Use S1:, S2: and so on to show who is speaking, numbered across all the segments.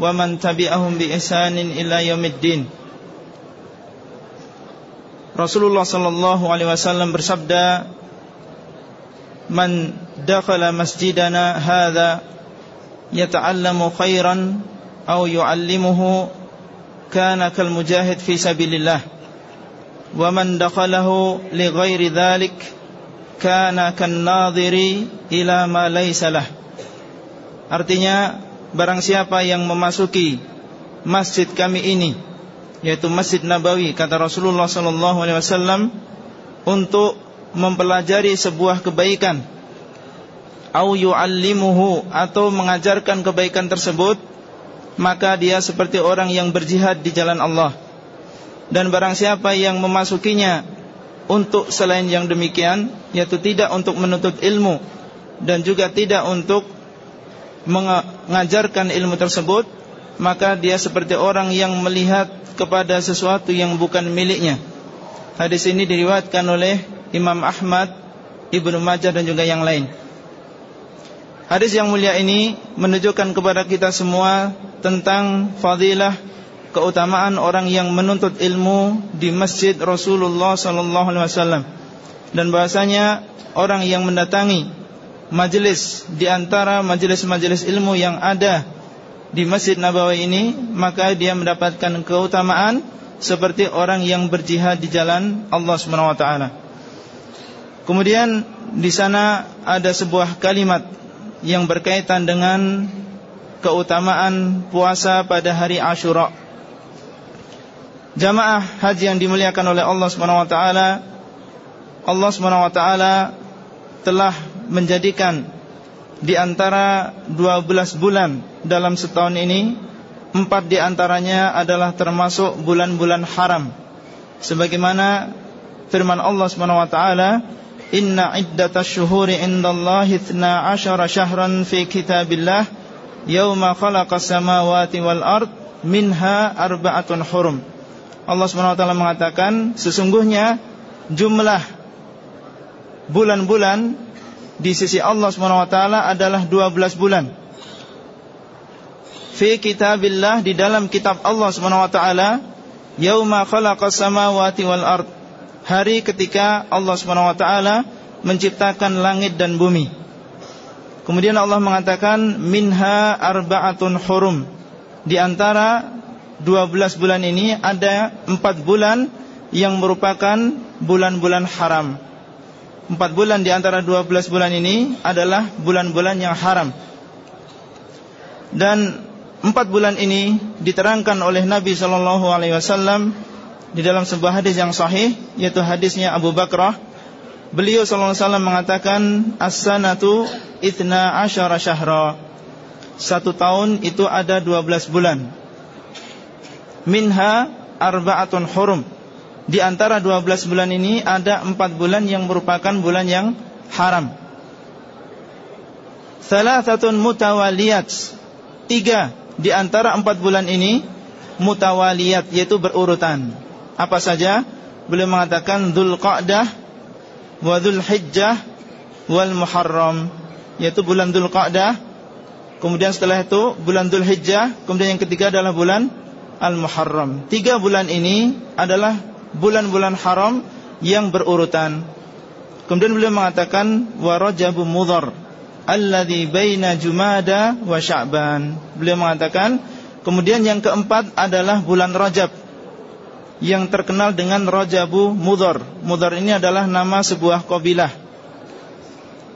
S1: ومن تبعهم بإحسان إلى يوم الدين Rasulullah sallallahu alaihi wasallam bersabda Man dakhala masjidana hadha yata'allamu khairan aw yu'allimuhu kana kal mujahid fi sabilillah wa man dakhalahu li ghairi dhalik kana kan nadhiri ila ma laysa lah Artinya barang siapa yang memasuki masjid kami ini yaitu Masjid Nabawi kata Rasulullah wasallam untuk mempelajari sebuah kebaikan. Atau mengajarkan kebaikan tersebut maka dia seperti orang yang berjihad di jalan Allah. Dan barang siapa yang memasukinya untuk selain yang demikian yaitu tidak untuk menuntut ilmu dan juga tidak untuk mengajarkan ilmu tersebut maka dia seperti orang yang melihat kepada sesuatu yang bukan miliknya. Hadis ini diriwayatkan oleh Imam Ahmad, Ibnu Majah dan juga yang lain. Hadis yang mulia ini menunjukkan kepada kita semua tentang fadilah keutamaan orang yang menuntut ilmu di Masjid Rasulullah sallallahu alaihi wasallam dan bahasanya orang yang mendatangi majelis di antara majelis-majelis ilmu yang ada di Masjid Nabawi ini maka dia mendapatkan keutamaan seperti orang yang berjihad di jalan Allah Subhanahu wa taala. Kemudian di sana ada sebuah kalimat yang berkaitan dengan keutamaan puasa pada hari Asyura. Jamaah haji yang dimuliakan oleh Allah Subhanahu wa taala, Allah Subhanahu wa taala telah menjadikan di antara 12 bulan dalam setahun ini Empat di antaranya adalah termasuk bulan-bulan haram. Sebagaimana firman Allah SWT Inna iddatash syuhuri indallahi ithna asyara syahran fi kitabillah Yawma khalaqas samawati wal ard Minha arba'atun hurum. Allah SWT mengatakan Sesungguhnya jumlah bulan-bulan di sisi Allah SWT adalah 12 bulan. Fi kitabillah di dalam kitab Allah SWT yauma khalaqas samawati wal ard. Hari ketika Allah SWT menciptakan langit dan bumi. Kemudian Allah mengatakan minha arba'atun hurum. Di antara 12 bulan ini ada 4 bulan yang merupakan bulan-bulan haram. Empat bulan di antara dua belas bulan ini adalah bulan-bulan yang haram. Dan empat bulan ini diterangkan oleh Nabi Sallallahu Alaihi Wasallam di dalam sebuah hadis yang sahih yaitu hadisnya Abu Bakrah. Beliau sallallahu alaihi wasallam mengatakan as-sanatu ithna asyara syahra. Satu tahun itu ada dua belas bulan. Minha arba'atun hurum di antara 12 bulan ini ada 4 bulan yang merupakan bulan yang haram. Salasatun mutawaliyat. Tiga di antara 4 bulan ini mutawaliyat yaitu berurutan. Apa saja? Beliau mengatakan Dzulqa'dah wa Dzulhijjah wal Muharram yaitu bulan Dzulqa'dah kemudian setelah itu bulan Dzulhijjah kemudian yang ketiga adalah bulan Al-Muharram. Tiga bulan ini adalah bulan-bulan haram yang berurutan. Kemudian beliau mengatakan wa Rajabu Mudhar alladzi baina Jumada wa Sya'ban. Beliau mengatakan kemudian yang keempat adalah bulan Rajab yang terkenal dengan Rajabu Mudhar. Mudhar ini adalah nama sebuah kabilah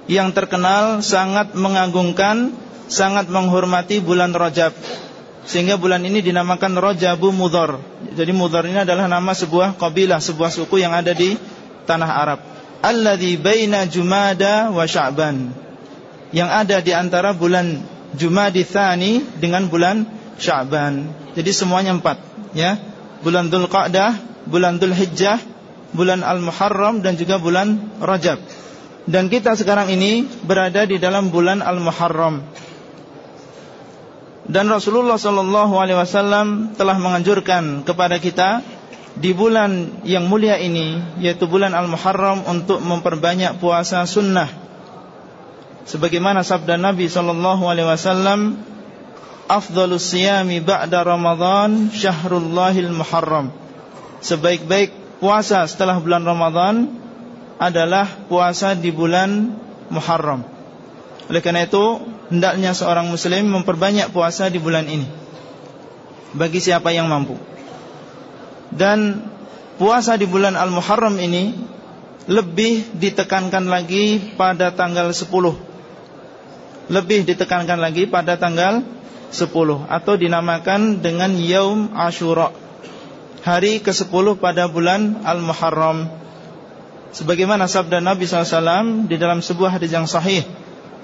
S1: yang terkenal sangat mengagungkan, sangat menghormati bulan Rajab. Sehingga bulan ini dinamakan Rajabu Mudhar. Jadi Mudhar ini adalah nama sebuah kabilah, sebuah suku yang ada di tanah Arab. Alladzi baina Jumada wa Sya'ban. Yang ada di antara bulan Jumadi Tsani dengan bulan Sya'ban. Jadi semuanya empat, ya. Bulan Dzulqa'dah, bulan Dzulhijjah, bulan Al-Muharram dan juga bulan Rajab. Dan kita sekarang ini berada di dalam bulan Al-Muharram. Dan Rasulullah sallallahu alaihi wasallam telah menganjurkan kepada kita di bulan yang mulia ini yaitu bulan Al-Muharram untuk memperbanyak puasa sunnah. Sebagaimana sabda Nabi sallallahu alaihi wasallam, "Afdhalus siyami ba'da Ramadan syahrullahil Muharram." Sebaik-baik puasa setelah bulan Ramadan adalah puasa di bulan Muharram. Oleh karena itu Hendaknya seorang muslim memperbanyak puasa di bulan ini. Bagi siapa yang mampu. Dan puasa di bulan Al-Muharram ini Lebih ditekankan lagi pada tanggal 10 Lebih ditekankan lagi pada tanggal 10 Atau dinamakan dengan Yaum Ashura. Hari ke-10 pada bulan Al-Muharram. Sebagaimana sabda Nabi SAW Di dalam sebuah hadis yang sahih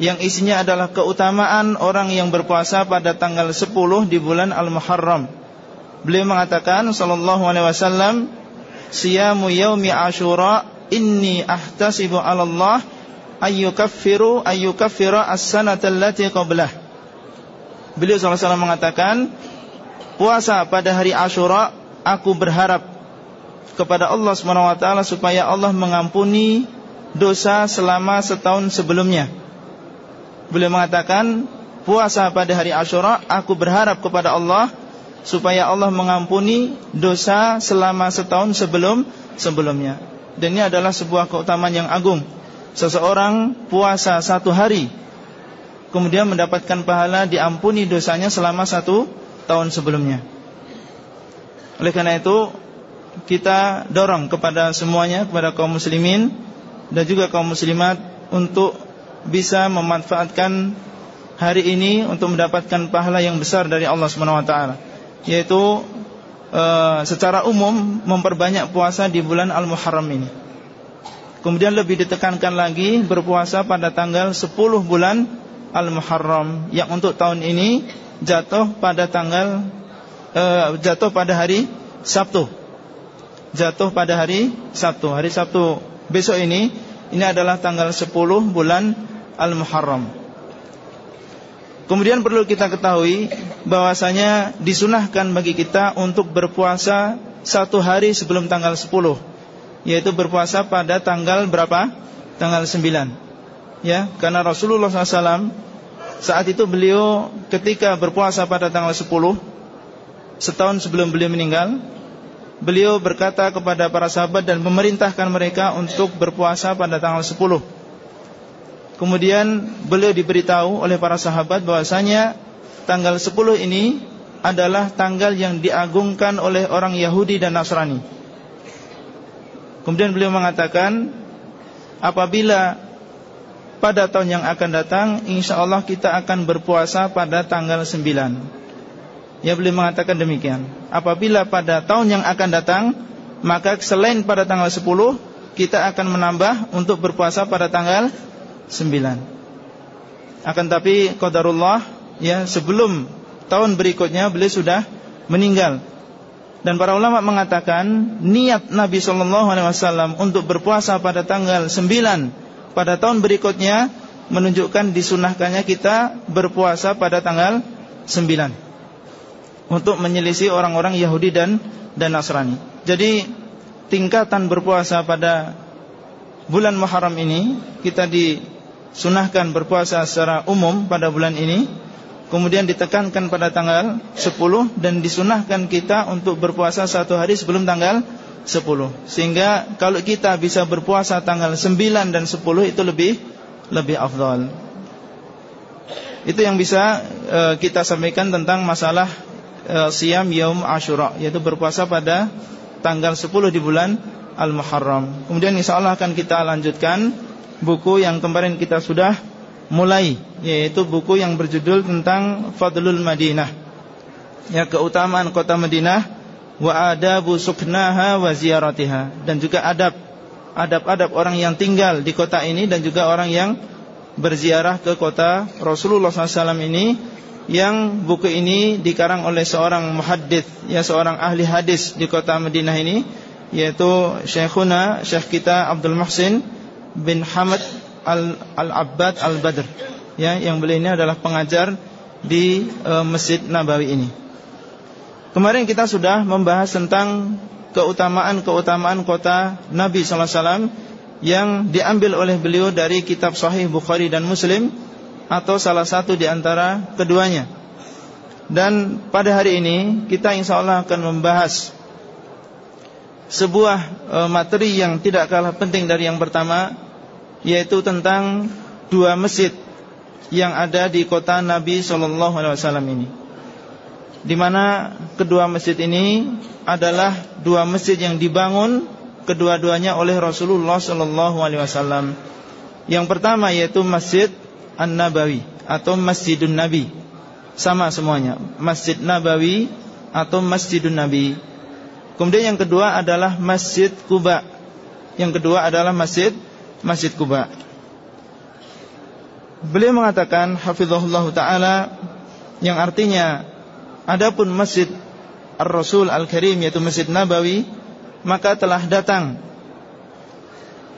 S1: yang isinya adalah keutamaan orang yang berpuasa pada tanggal 10 di bulan Al-Muharram. Beliau mengatakan sallallahu alaihi wasallam, "Siyamu yaumi Asyura inni ahtasibu 'ala Allah ayyukaffiru ayyukaffira as-sanata allati qablah." Beliau sallallahu alaihi wasallam mengatakan, puasa pada hari Asyura aku berharap kepada Allah Subhanahu wa taala supaya Allah mengampuni dosa selama setahun sebelumnya Beliau mengatakan Puasa pada hari Ashura Aku berharap kepada Allah Supaya Allah mengampuni dosa Selama setahun sebelum Sebelumnya. Dan ini adalah sebuah keutamaan yang agung. Seseorang puasa satu hari Kemudian mendapatkan pahala Diampuni dosanya selama satu Tahun sebelumnya. Oleh karena itu Kita dorong kepada semuanya Kepada kaum muslimin Dan juga kaum muslimat Untuk bisa memanfaatkan hari ini untuk mendapatkan pahala yang besar dari Allah Subhanahu wa taala yaitu e, secara umum memperbanyak puasa di bulan Al-Muharram ini. Kemudian lebih ditekankan lagi berpuasa pada tanggal 10 bulan Al-Muharram yang untuk tahun ini jatuh pada tanggal e, jatuh pada hari Sabtu. Jatuh pada hari Sabtu. Hari Sabtu besok ini ini adalah tanggal 10 bulan Al-Muharram. Kemudian perlu kita ketahui bahwasanya disunahkan bagi kita untuk berpuasa satu hari sebelum tanggal 10 Yaitu berpuasa pada tanggal berapa? Tanggal 9 Ya, karena Rasulullah SAW saat itu beliau ketika berpuasa pada tanggal 10 Setahun sebelum beliau meninggal Beliau berkata kepada para sahabat dan memerintahkan mereka untuk berpuasa pada tanggal 10 Kemudian beliau diberitahu oleh para sahabat bahwasanya tanggal 10 ini adalah tanggal yang diagungkan oleh orang Yahudi dan Nasrani. Kemudian beliau mengatakan apabila pada tahun yang akan datang insya Allah kita akan berpuasa pada tanggal 9. Ya beliau mengatakan demikian. Apabila pada tahun yang akan datang maka selain pada tanggal 10 kita akan menambah untuk berpuasa pada tanggal sembilan. Akan tapi qadarullah ya sebelum tahun berikutnya beliau sudah meninggal. Dan para ulama mengatakan niat Nabi Shallallahu Alaihi Wasallam untuk berpuasa pada tanggal sembilan pada tahun berikutnya menunjukkan disunahkannya kita berpuasa pada tanggal sembilan untuk menyelisih orang-orang Yahudi dan dan Nasrani. Jadi tingkatan berpuasa pada bulan Muharram ini kita di sunahkan berpuasa secara umum pada bulan ini Kemudian ditekankan pada tanggal 10 Dan disunahkan kita untuk berpuasa satu hari sebelum tanggal 10 Sehingga kalau kita bisa berpuasa tanggal 9 dan 10 itu lebih lebih afdal. Itu yang bisa e, kita sampaikan tentang masalah e, Siam Yaum Ashura Yaitu berpuasa pada tanggal 10 di bulan Al-Muharram. Kemudian insya Allah akan kita lanjutkan buku yang kemarin kita sudah mulai yaitu buku yang berjudul tentang Fadlul Madinah. Ya keutamaan kota Madinah wa adabu suknaha wa ziyaratiha dan juga adab adab-adab orang yang tinggal di kota ini dan juga orang yang berziarah ke kota Rasulullah SAW ini yang buku ini dikarang oleh seorang muhaddits ya seorang ahli hadis di kota Madinah ini yaitu Syekhuna Syekh kita Abdul Muhsin bin Hamad Al-Abbad Al-Badr ya yang beliau ini adalah pengajar di e, Masjid Nabawi ini. Kemarin kita sudah membahas tentang keutamaan-keutamaan kota Nabi wasallam yang diambil oleh beliau dari kitab Sahih Bukhari dan Muslim atau salah satu di antara keduanya. Dan pada hari ini kita insya Allah akan membahas sebuah e, materi yang tidak kalah penting dari yang pertama, yaitu tentang dua masjid yang ada di kota Nabi Shallallahu Alaihi Wasallam ini. Di mana kedua masjid ini adalah dua masjid yang dibangun kedua-duanya oleh Rasulullah Shallallahu Alaihi Wasallam. Yang pertama yaitu Masjid An-Nabawi atau Masjidun Nabi. Sama semuanya, Masjid Nabawi atau Masjidun Nabi. Kemudian yang kedua adalah Masjid Kuba. Yang kedua adalah Masjid Masjid Kuba. Beliau mengatakan hafizahullah taala yang artinya adapun Masjid Ar-Rasul Al-Karim yaitu Masjid Nabawi maka telah datang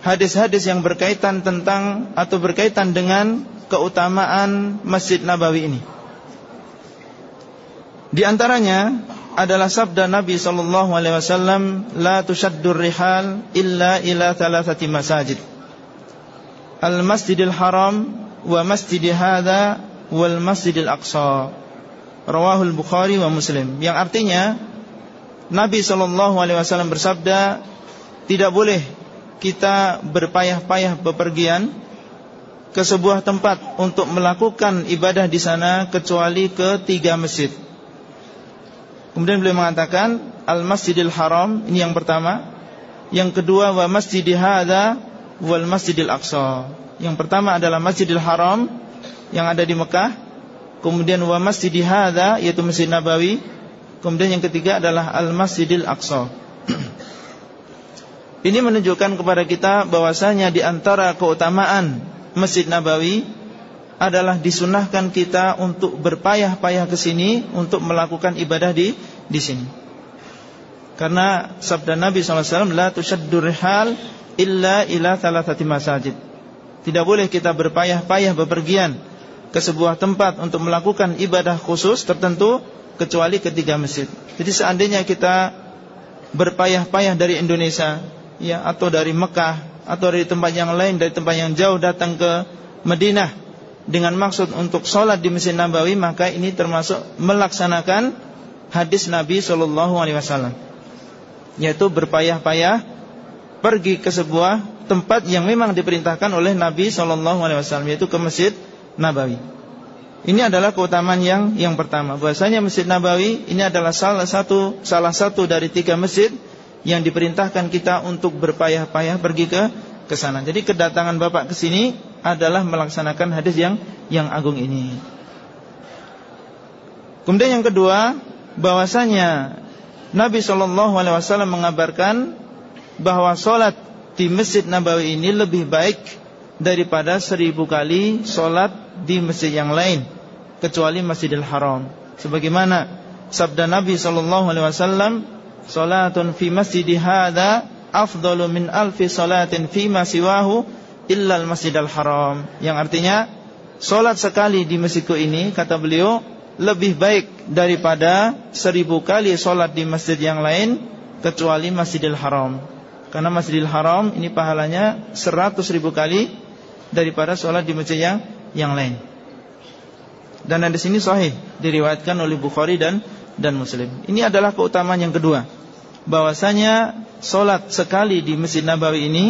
S1: hadis-hadis yang berkaitan tentang atau berkaitan dengan keutamaan Masjid Nabawi ini. Di antaranya adalah sabda Nabi sallallahu alaihi wasallam, "La tushaddur rihal illa ila thalathati masajid." Al-Masjidil Haram wa Masjid hadza wal Masjidil Aqsa. Rawahul Bukhari wa Muslim. Yang artinya Nabi sallallahu alaihi wasallam bersabda, tidak boleh kita berpayah-payah bepergian ke sebuah tempat untuk melakukan ibadah di sana kecuali ke tiga masjid. Kemudian beliau mengatakan Al-Masjidil Haram ini yang pertama. Yang kedua wa Masjid hadza wal Masjidil Aqsa. Yang pertama adalah Masjidil Haram yang ada di Mekah. Kemudian wa Masjid hadza yaitu Masjid Nabawi. Kemudian yang ketiga adalah Al-Masjidil Aqsa. Ini menunjukkan kepada kita bahwasanya di antara keutamaan Masjid Nabawi adalah disunahkan kita untuk berpayah-payah ke sini untuk melakukan ibadah di di sini. Karena sabda Nabi SAW la tushaddur rihal illa ila thalathati masajid. Tidak boleh kita berpayah-payah bepergian ke sebuah tempat untuk melakukan ibadah khusus tertentu kecuali ketiga masjid. Jadi seandainya kita berpayah-payah dari Indonesia ya atau dari Mekah atau dari tempat yang lain dari tempat yang jauh datang ke Madinah dengan maksud untuk sholat di Masjid Nabawi maka ini termasuk melaksanakan hadis Nabi Shallallahu Alaihi Wasallam yaitu berpayah-payah pergi ke sebuah tempat yang memang diperintahkan oleh Nabi Shallallahu Alaihi Wasallam yaitu ke Masjid Nabawi. Ini adalah keutamaan yang yang pertama. Bahasanya Masjid Nabawi ini adalah salah satu salah satu dari tiga masjid yang diperintahkan kita untuk berpayah-payah pergi ke ke sana. Jadi kedatangan Bapak ke sini adalah melaksanakan hadis yang yang agung ini. Kemudian yang kedua, bahwasanya Nabi Shallallahu alaihi wasallam mengabarkan bahwa solat di Masjid Nabawi ini lebih baik daripada seribu kali solat di masjid yang lain kecuali Masjidil Haram. Sebagaimana sabda Nabi Shallallahu alaihi wasallam Salatun fi masjid hadha afdalu min alfi salatin fi ma siwahu illa al-masjidal haram. Yang artinya Salat sekali di masjidku ini Kata beliau Lebih baik daripada Seribu kali salat di masjid yang lain Kecuali masjidil haram Karena masjidil haram ini pahalanya Seratus ribu kali Daripada salat di masjid yang, yang lain Dan di sini sahih Diriwayatkan oleh Bukhari dan dan Muslim. Ini adalah keutamaan yang kedua. Bahwasanya solat sekali di Masjid Nabawi ini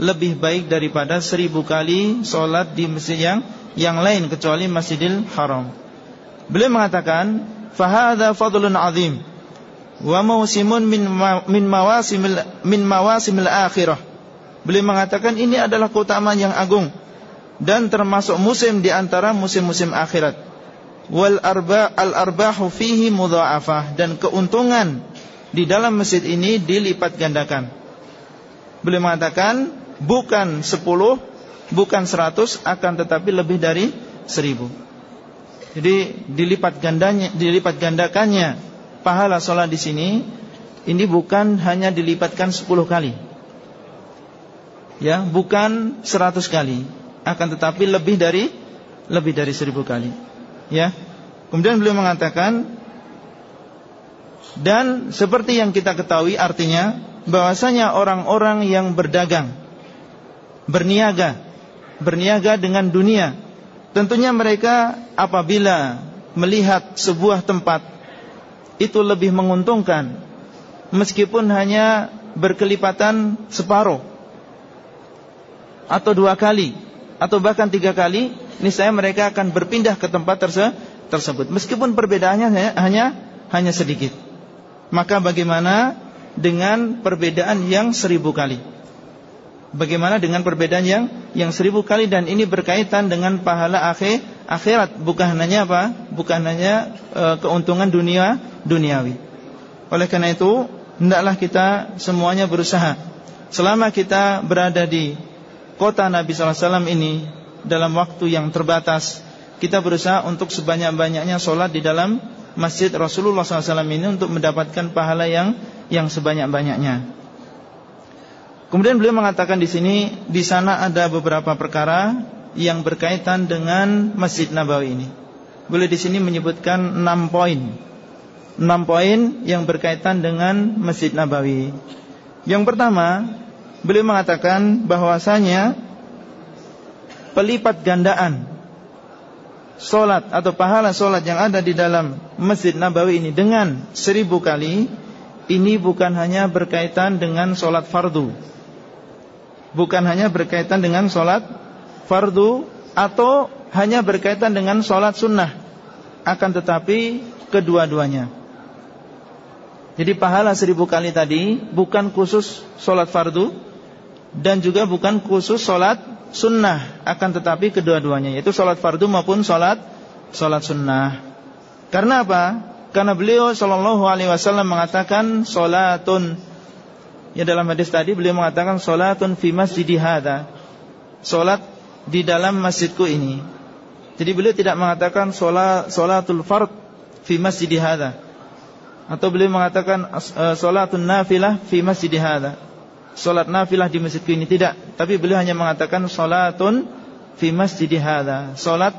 S1: lebih baik daripada seribu kali solat di masjid yang yang lain kecuali Masjidil Haram. Beliau mengatakan, "Fahadha fadlun azim wa mausimun min min mawasimil min mawasimil akhirah." Beliau mengatakan ini adalah keutamaan yang agung dan termasuk musim di antara musim-musim akhirat wal arba al arbahu fihi mudha'afah dan keuntungan di dalam masjid ini dilipat gandakan. Beliau mengatakan bukan 10, bukan 100 akan tetapi lebih dari 1000. Jadi dilipat gandanya, dilipat gandakannya pahala sholat di sini ini bukan hanya dilipatkan 10 kali. Ya, bukan 100 kali, akan tetapi lebih dari lebih dari 1000 kali. Ya. Kemudian beliau mengatakan dan seperti yang kita ketahui artinya bahwasanya orang-orang yang berdagang berniaga berniaga dengan dunia tentunya mereka apabila melihat sebuah tempat itu lebih menguntungkan meskipun hanya berkelipatan separuh atau dua kali atau bahkan tiga kali niscaya mereka akan berpindah ke tempat tersebut. Meskipun perbedaannya hanya hanya, hanya sedikit. Maka bagaimana dengan perbedaan yang seribu kali Bagaimana dengan perbedaan yang yang seribu kali dan ini berkaitan dengan pahala akhir akhirat bukan hanya apa? Bukan hanya e, keuntungan dunia duniawi. Oleh karena itu hendaklah kita semuanya berusaha selama kita berada di kota Nabi SAW ini dalam waktu yang terbatas kita berusaha untuk sebanyak-banyaknya sholat di dalam masjid Rasulullah SAW ini untuk mendapatkan pahala yang yang sebanyak-banyaknya. Kemudian beliau mengatakan di sini di sana ada beberapa perkara yang berkaitan dengan Masjid Nabawi ini. Boleh di sini menyebutkan enam poin. enam poin yang berkaitan dengan Masjid Nabawi. Yang pertama, beliau mengatakan bahwasanya pelipat gandaan solat atau pahala solat yang ada di dalam Masjid Nabawi ini dengan seribu kali ini bukan hanya berkaitan dengan solat fardu, bukan hanya berkaitan dengan solat fardu atau hanya berkaitan dengan solat sunnah, akan tetapi kedua-duanya. Jadi pahala seribu kali tadi bukan khusus solat fardu dan juga bukan khusus solat sunnah akan tetapi kedua-duanya yaitu salat fardu maupun salat salat sunnah. Karena apa? Karena beliau sallallahu alaihi wasallam mengatakan salatun ya dalam hadis tadi beliau mengatakan salatun fi masjidi hadza. Salat di dalam masjidku ini. Jadi beliau tidak mengatakan salat salatul fard fi masjidi. Atau beliau mengatakan uh, salatun nafilah fi masjidi hadza solat nafilah di masjidku ini tidak, tapi beliau hanya mengatakan solatun fi masjid hadza. Solat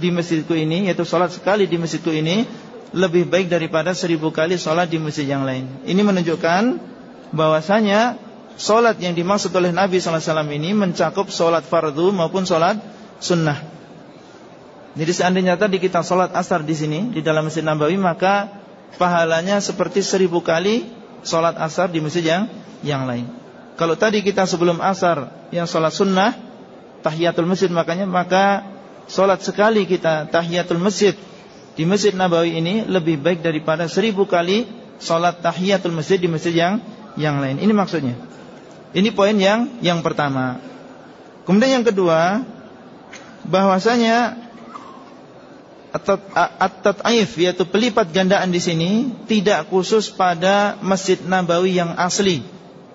S1: di masjidku ini yaitu solat sekali di masjidku ini lebih baik daripada seribu kali solat di masjid yang lain. Ini menunjukkan bahwasanya solat yang dimaksud oleh Nabi SAW ini mencakup solat fardu maupun solat sunnah. Jadi seandainya tadi kita solat asar di sini di dalam masjid Nabawi maka pahalanya seperti seribu kali solat asar di masjid yang yang lain. Kalau tadi kita sebelum asar yang sholat sunnah tahiyatul masjid makanya maka sholat sekali kita tahiyatul masjid di masjid Nabawi ini lebih baik daripada seribu kali sholat tahiyatul masjid di masjid yang yang lain. Ini maksudnya. Ini poin yang yang pertama. Kemudian yang kedua bahwasanya at-tat'if yaitu pelipat gandaan di sini tidak khusus pada Masjid Nabawi yang asli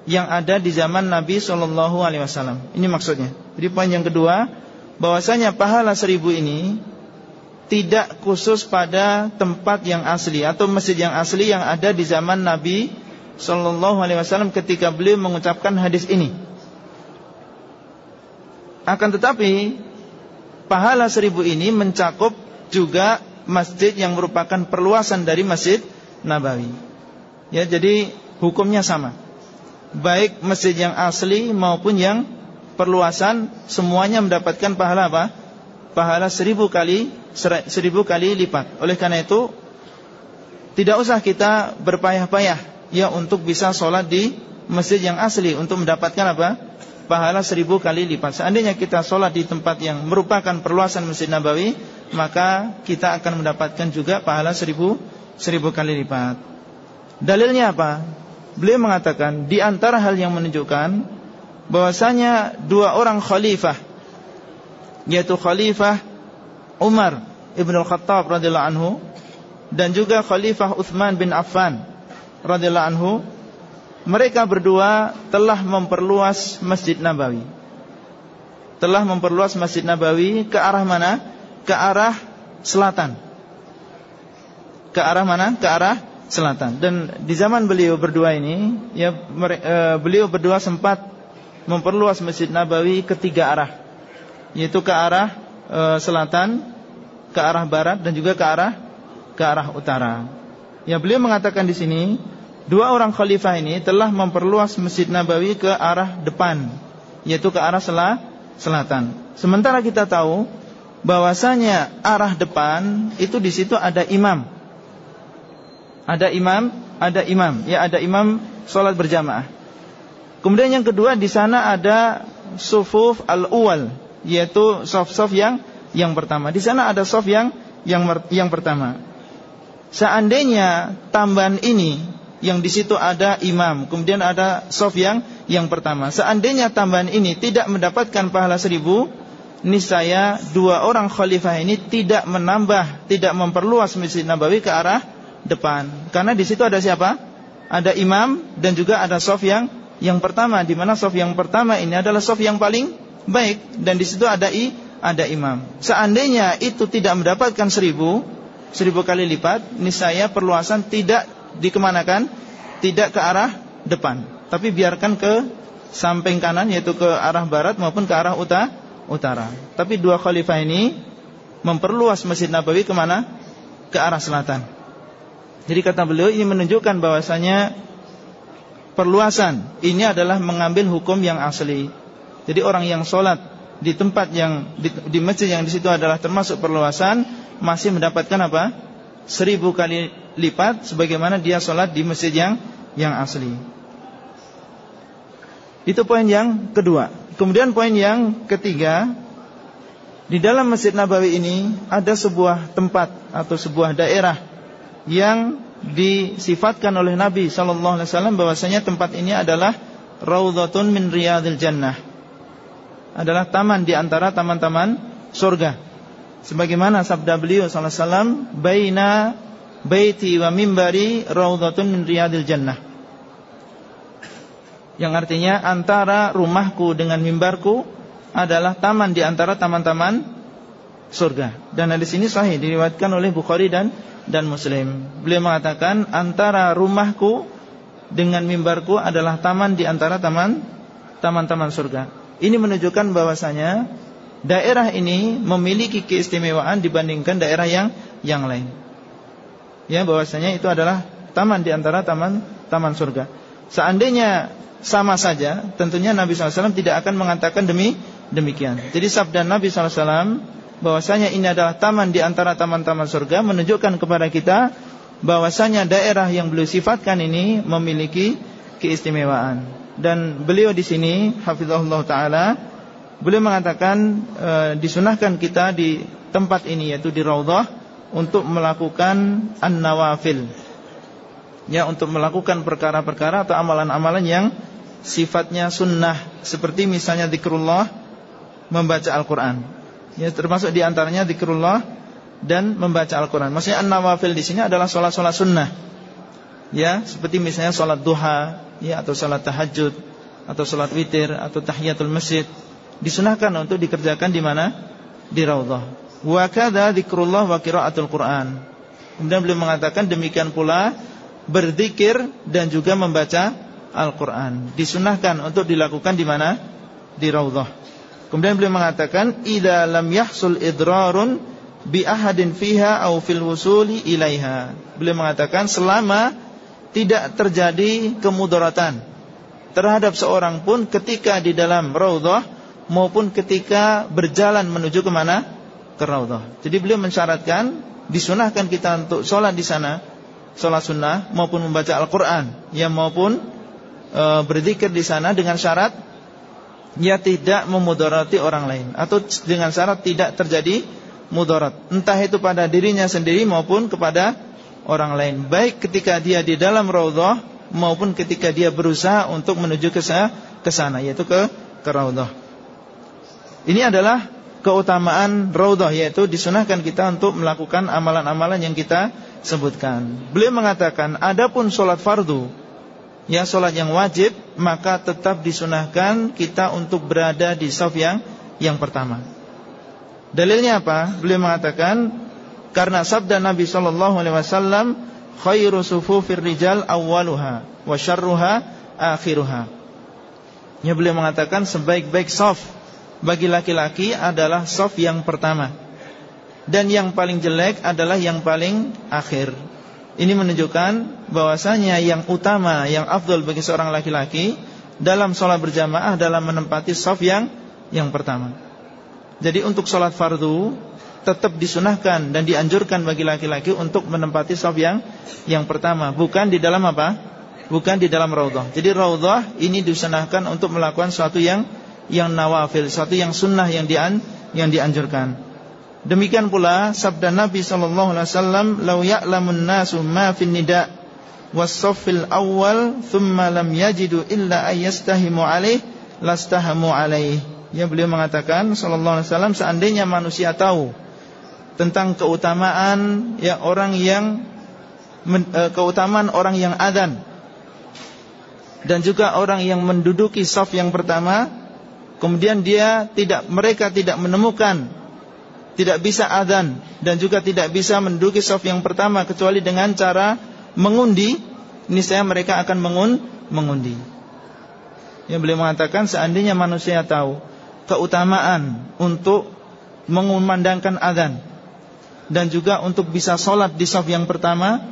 S1: yang ada di zaman Nabi Shallallahu Alaihi Wasallam. Ini maksudnya. Jadi poin yang kedua, bahwasanya pahala seribu ini tidak khusus pada tempat yang asli atau masjid yang asli yang ada di zaman Nabi Shallallahu Alaihi Wasallam ketika beliau mengucapkan hadis ini. Akan tetapi pahala seribu ini mencakup juga masjid yang merupakan perluasan dari masjid Nabawi. Ya, jadi hukumnya sama baik masjid yang asli maupun yang perluasan semuanya mendapatkan pahala apa? Pahala seribu kali seribu kali lipat. Oleh karena itu tidak usah kita berpayah-payah ya untuk bisa sholat di masjid yang asli untuk mendapatkan apa? Pahala seribu kali lipat. Seandainya kita sholat di tempat yang merupakan perluasan masjid Nabawi, maka kita akan mendapatkan juga pahala seribu seribu kali lipat. Dalilnya apa? Beliau mengatakan di antara hal yang menunjukkan bahwasanya dua orang khalifah yaitu khalifah Umar Ibn Al-Khattab radhiyallahu anhu dan juga khalifah Uthman bin Affan radhiyallahu anhu mereka berdua telah memperluas Masjid Nabawi telah memperluas Masjid Nabawi ke arah mana? Ke arah selatan. Ke arah mana? Ke arah selatan. Dan di zaman beliau berdua ini, ya e, beliau berdua sempat memperluas Masjid Nabawi ke tiga arah, yaitu ke arah e, selatan, ke arah barat dan juga ke arah ke arah utara. Ya beliau mengatakan di sini, dua orang khalifah ini telah memperluas Masjid Nabawi ke arah depan, yaitu ke arah sel selatan. Sementara kita tahu bahwasanya arah depan itu di situ ada imam ada imam, ada imam, ya ada imam sholat berjamaah. Kemudian yang kedua di sana ada sufuf al-uwal, yaitu sof-sof yang yang pertama. Di sana ada sof yang yang yang pertama. Seandainya tambahan ini yang di situ ada imam, kemudian ada sof yang yang pertama. Seandainya tambahan ini tidak mendapatkan pahala seribu, niscaya dua orang khalifah ini tidak menambah, tidak memperluas masjid Nabawi ke arah depan. Karena di situ ada siapa? Ada imam dan juga ada sof yang yang pertama. Di mana sof yang pertama ini adalah sof yang paling baik dan di situ ada i ada imam. Seandainya itu tidak mendapatkan seribu seribu kali lipat, niscaya perluasan tidak dikemanakan, tidak ke arah depan, tapi biarkan ke samping kanan yaitu ke arah barat maupun ke arah utara. utara. Tapi dua khalifah ini memperluas Masjid Nabawi ke mana? Ke arah selatan. Jadi kata beliau ini menunjukkan bahwasanya perluasan ini adalah mengambil hukum yang asli. Jadi orang yang sholat di tempat yang di, di masjid yang di situ adalah termasuk perluasan masih mendapatkan apa? Seribu kali lipat sebagaimana dia sholat di masjid yang yang asli. Itu poin yang kedua. Kemudian poin yang ketiga, di dalam Masjid Nabawi ini ada sebuah tempat atau sebuah daerah yang disifatkan oleh Nabi sallallahu alaihi wasallam bahwasanya tempat ini adalah raudhatun min riyadil jannah. Adalah taman di antara taman-taman surga. Sebagaimana sabda beliau sallallahu alaihi wasallam, "Baina baiti wa mimbari raudhatun min riyadil jannah." Yang artinya antara rumahku dengan mimbarku adalah taman di antara taman-taman surga. Dan hadis ini sahih diriwayatkan oleh Bukhari dan dan Muslim. Beliau mengatakan antara rumahku dengan mimbarku adalah taman di antara taman taman-taman surga. Ini menunjukkan bahwasanya daerah ini memiliki keistimewaan dibandingkan daerah yang yang lain. Ya, bahwasanya itu adalah taman di antara taman taman surga. Seandainya sama saja, tentunya Nabi SAW tidak akan mengatakan demi demikian. Jadi sabda Nabi SAW bahwasanya ini adalah taman di antara taman-taman surga menunjukkan kepada kita bahwasanya daerah yang beliau sifatkan ini memiliki keistimewaan. Dan beliau di sini hafizahullah taala beliau mengatakan e, disunahkan kita di tempat ini yaitu di raudhah untuk melakukan an-nawafil. Ya, untuk melakukan perkara-perkara atau amalan-amalan yang sifatnya sunnah seperti misalnya zikrullah membaca Al-Qur'an Ya termasuk di antaranya zikrullah dan membaca Al-Quran. Maksudnya an-nawafil di sini adalah sholat-sholat sunnah. Ya, seperti misalnya sholat duha, ya atau sholat tahajud, atau sholat witir, atau tahiyatul masjid. Disunahkan untuk dikerjakan di mana? Di raudhah. Wa kadza zikrullah wa qiraatul Quran. Kemudian beliau mengatakan demikian pula berzikir dan juga membaca Al-Quran. Disunahkan untuk dilakukan di mana? Di raudhah. Kemudian beliau mengatakan idza lam yahsul idrarun bi ahadin fiha au fil wusuli ilaiha. Beliau mengatakan selama tidak terjadi kemudaratan terhadap seorang pun ketika di dalam raudhah maupun ketika berjalan menuju ke mana? Ke raudhah. Jadi beliau mensyaratkan disunahkan kita untuk sholat di sana, sholat sunnah maupun membaca Al-Qur'an, ya maupun e, berzikir di sana dengan syarat ya tidak memudarati orang lain atau dengan syarat tidak terjadi mudarat entah itu pada dirinya sendiri maupun kepada orang lain baik ketika dia di dalam raudhah maupun ketika dia berusaha untuk menuju ke sana yaitu ke ke raudhah ini adalah keutamaan raudhah yaitu disunahkan kita untuk melakukan amalan-amalan yang kita sebutkan beliau mengatakan adapun sholat fardu ya sholat yang wajib maka tetap disunahkan kita untuk berada di saf yang yang pertama. Dalilnya apa? Beliau mengatakan Karena sabda Nabi sallallahu alaihi wasallam, "Khairu sufufir rijal awwaluha wa syarruha akhiruha." Ya beliau mengatakan sebaik-baik saf bagi laki-laki adalah saf yang pertama dan yang paling jelek adalah yang paling akhir. Ini menunjukkan bahwasanya yang utama, yang afdol bagi seorang laki-laki dalam sholat berjamaah dalam menempati saf yang yang pertama. Jadi untuk sholat fardu tetap disunahkan dan dianjurkan bagi laki-laki untuk menempati saf yang yang pertama, bukan di dalam apa? Bukan di dalam raudhah. Jadi raudhah ini disunahkan untuk melakukan sesuatu yang yang nawafil, sesuatu yang sunnah yang dian yang dianjurkan. Demikian pula sabda Nabi sallallahu alaihi wasallam, "Lau ya'lamun nasu ma fin nida' was-saffil awwal thumma lam yajidu illa ayyastahimu alaih lastahamu alaih." Ya beliau mengatakan sallallahu alaihi wasallam seandainya manusia tahu tentang keutamaan ya orang yang e, keutamaan orang yang adzan dan juga orang yang menduduki saf yang pertama kemudian dia tidak mereka tidak menemukan tidak bisa adzan dan juga tidak bisa menduduki saf yang pertama kecuali dengan cara mengundi, niscaya mereka akan mengun, mengundi. Yang beliau mengatakan seandainya manusia tahu keutamaan untuk mengumandangkan adzan dan juga untuk bisa sholat di saf yang pertama,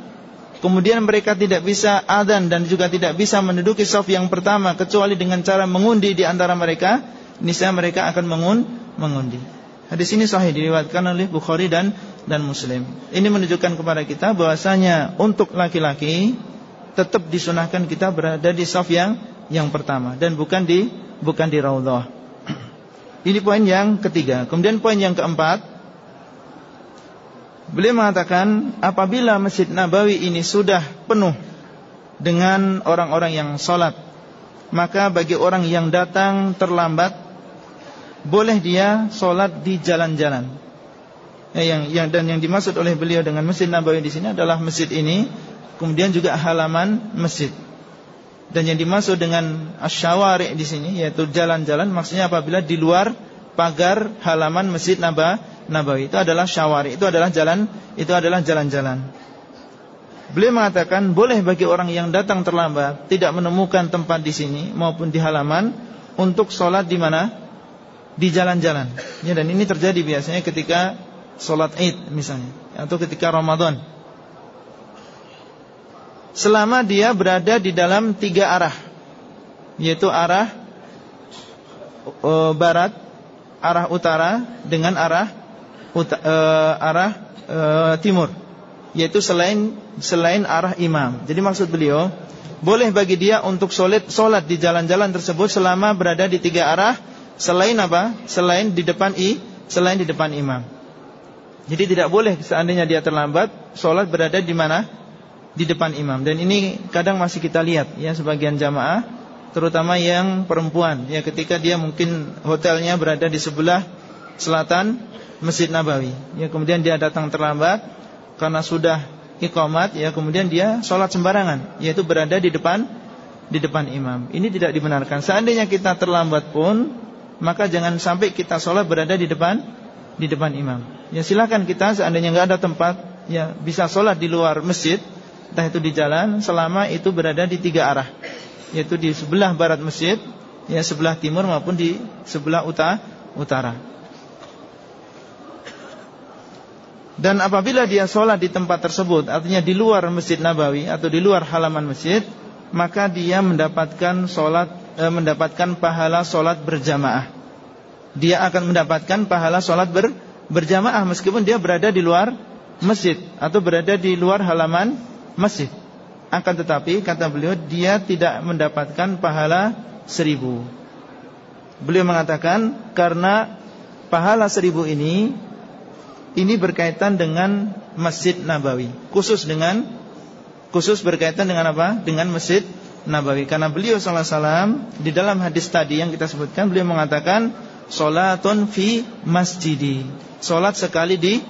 S1: kemudian mereka tidak bisa adzan dan juga tidak bisa menduduki saf yang pertama kecuali dengan cara mengundi di antara mereka, niscaya mereka akan mengun, mengundi. Hadis ini sahih diriwayatkan oleh Bukhari dan dan Muslim. Ini menunjukkan kepada kita bahwasanya untuk laki-laki tetap disunahkan kita berada di saf yang yang pertama dan bukan di bukan di raudhah. Ini poin yang ketiga. Kemudian poin yang keempat, beliau mengatakan apabila Masjid Nabawi ini sudah penuh dengan orang-orang yang sholat, maka bagi orang yang datang terlambat boleh dia sholat di jalan-jalan. Ya, yang, yang dan yang dimaksud oleh beliau dengan masjid Nabawi di sini adalah masjid ini, kemudian juga halaman masjid. Dan yang dimaksud dengan asyawari di sini yaitu jalan-jalan maksudnya apabila di luar pagar halaman masjid Naba, Nabawi itu adalah syawari, itu adalah jalan, itu adalah jalan-jalan. Beliau mengatakan boleh bagi orang yang datang terlambat tidak menemukan tempat di sini maupun di halaman untuk sholat di mana di jalan-jalan. Ya, dan ini terjadi biasanya ketika sholat Id misalnya atau ketika Ramadan. Selama dia berada di dalam tiga arah, yaitu arah e, barat, arah utara dengan arah e, arah e, timur, yaitu selain selain arah imam. Jadi maksud beliau boleh bagi dia untuk sholat, sholat di jalan-jalan tersebut selama berada di tiga arah Selain apa? Selain di depan i, selain di depan imam. Jadi tidak boleh seandainya dia terlambat sholat berada di mana? Di depan imam. Dan ini kadang masih kita lihat ya sebagian jamaah, terutama yang perempuan. Ya ketika dia mungkin hotelnya berada di sebelah selatan Masjid Nabawi. Ya kemudian dia datang terlambat karena sudah iqamat ya kemudian dia sholat sembarangan yaitu berada di depan di depan imam. Ini tidak dibenarkan. Seandainya kita terlambat pun maka jangan sampai kita sholat berada di depan di depan imam. Ya silakan kita seandainya nggak ada tempat, ya bisa sholat di luar masjid, entah itu di jalan, selama itu berada di tiga arah, yaitu di sebelah barat masjid, ya sebelah timur maupun di sebelah utara. utara. Dan apabila dia sholat di tempat tersebut Artinya di luar masjid Nabawi Atau di luar halaman masjid Maka dia mendapatkan sholat e, mendapatkan pahala solat berjamaah. Dia akan mendapatkan pahala solat ber, berjamaah meskipun dia berada di luar masjid atau berada di luar halaman masjid. Akan tetapi kata beliau dia tidak mendapatkan pahala seribu. Beliau mengatakan karena pahala seribu ini ini berkaitan dengan Masjid Nabawi, khusus dengan khusus berkaitan dengan apa? Dengan Masjid Nabawi karena beliau alaihi wasallam di dalam hadis tadi yang kita sebutkan beliau mengatakan salatun fi masjidi. Salat sekali di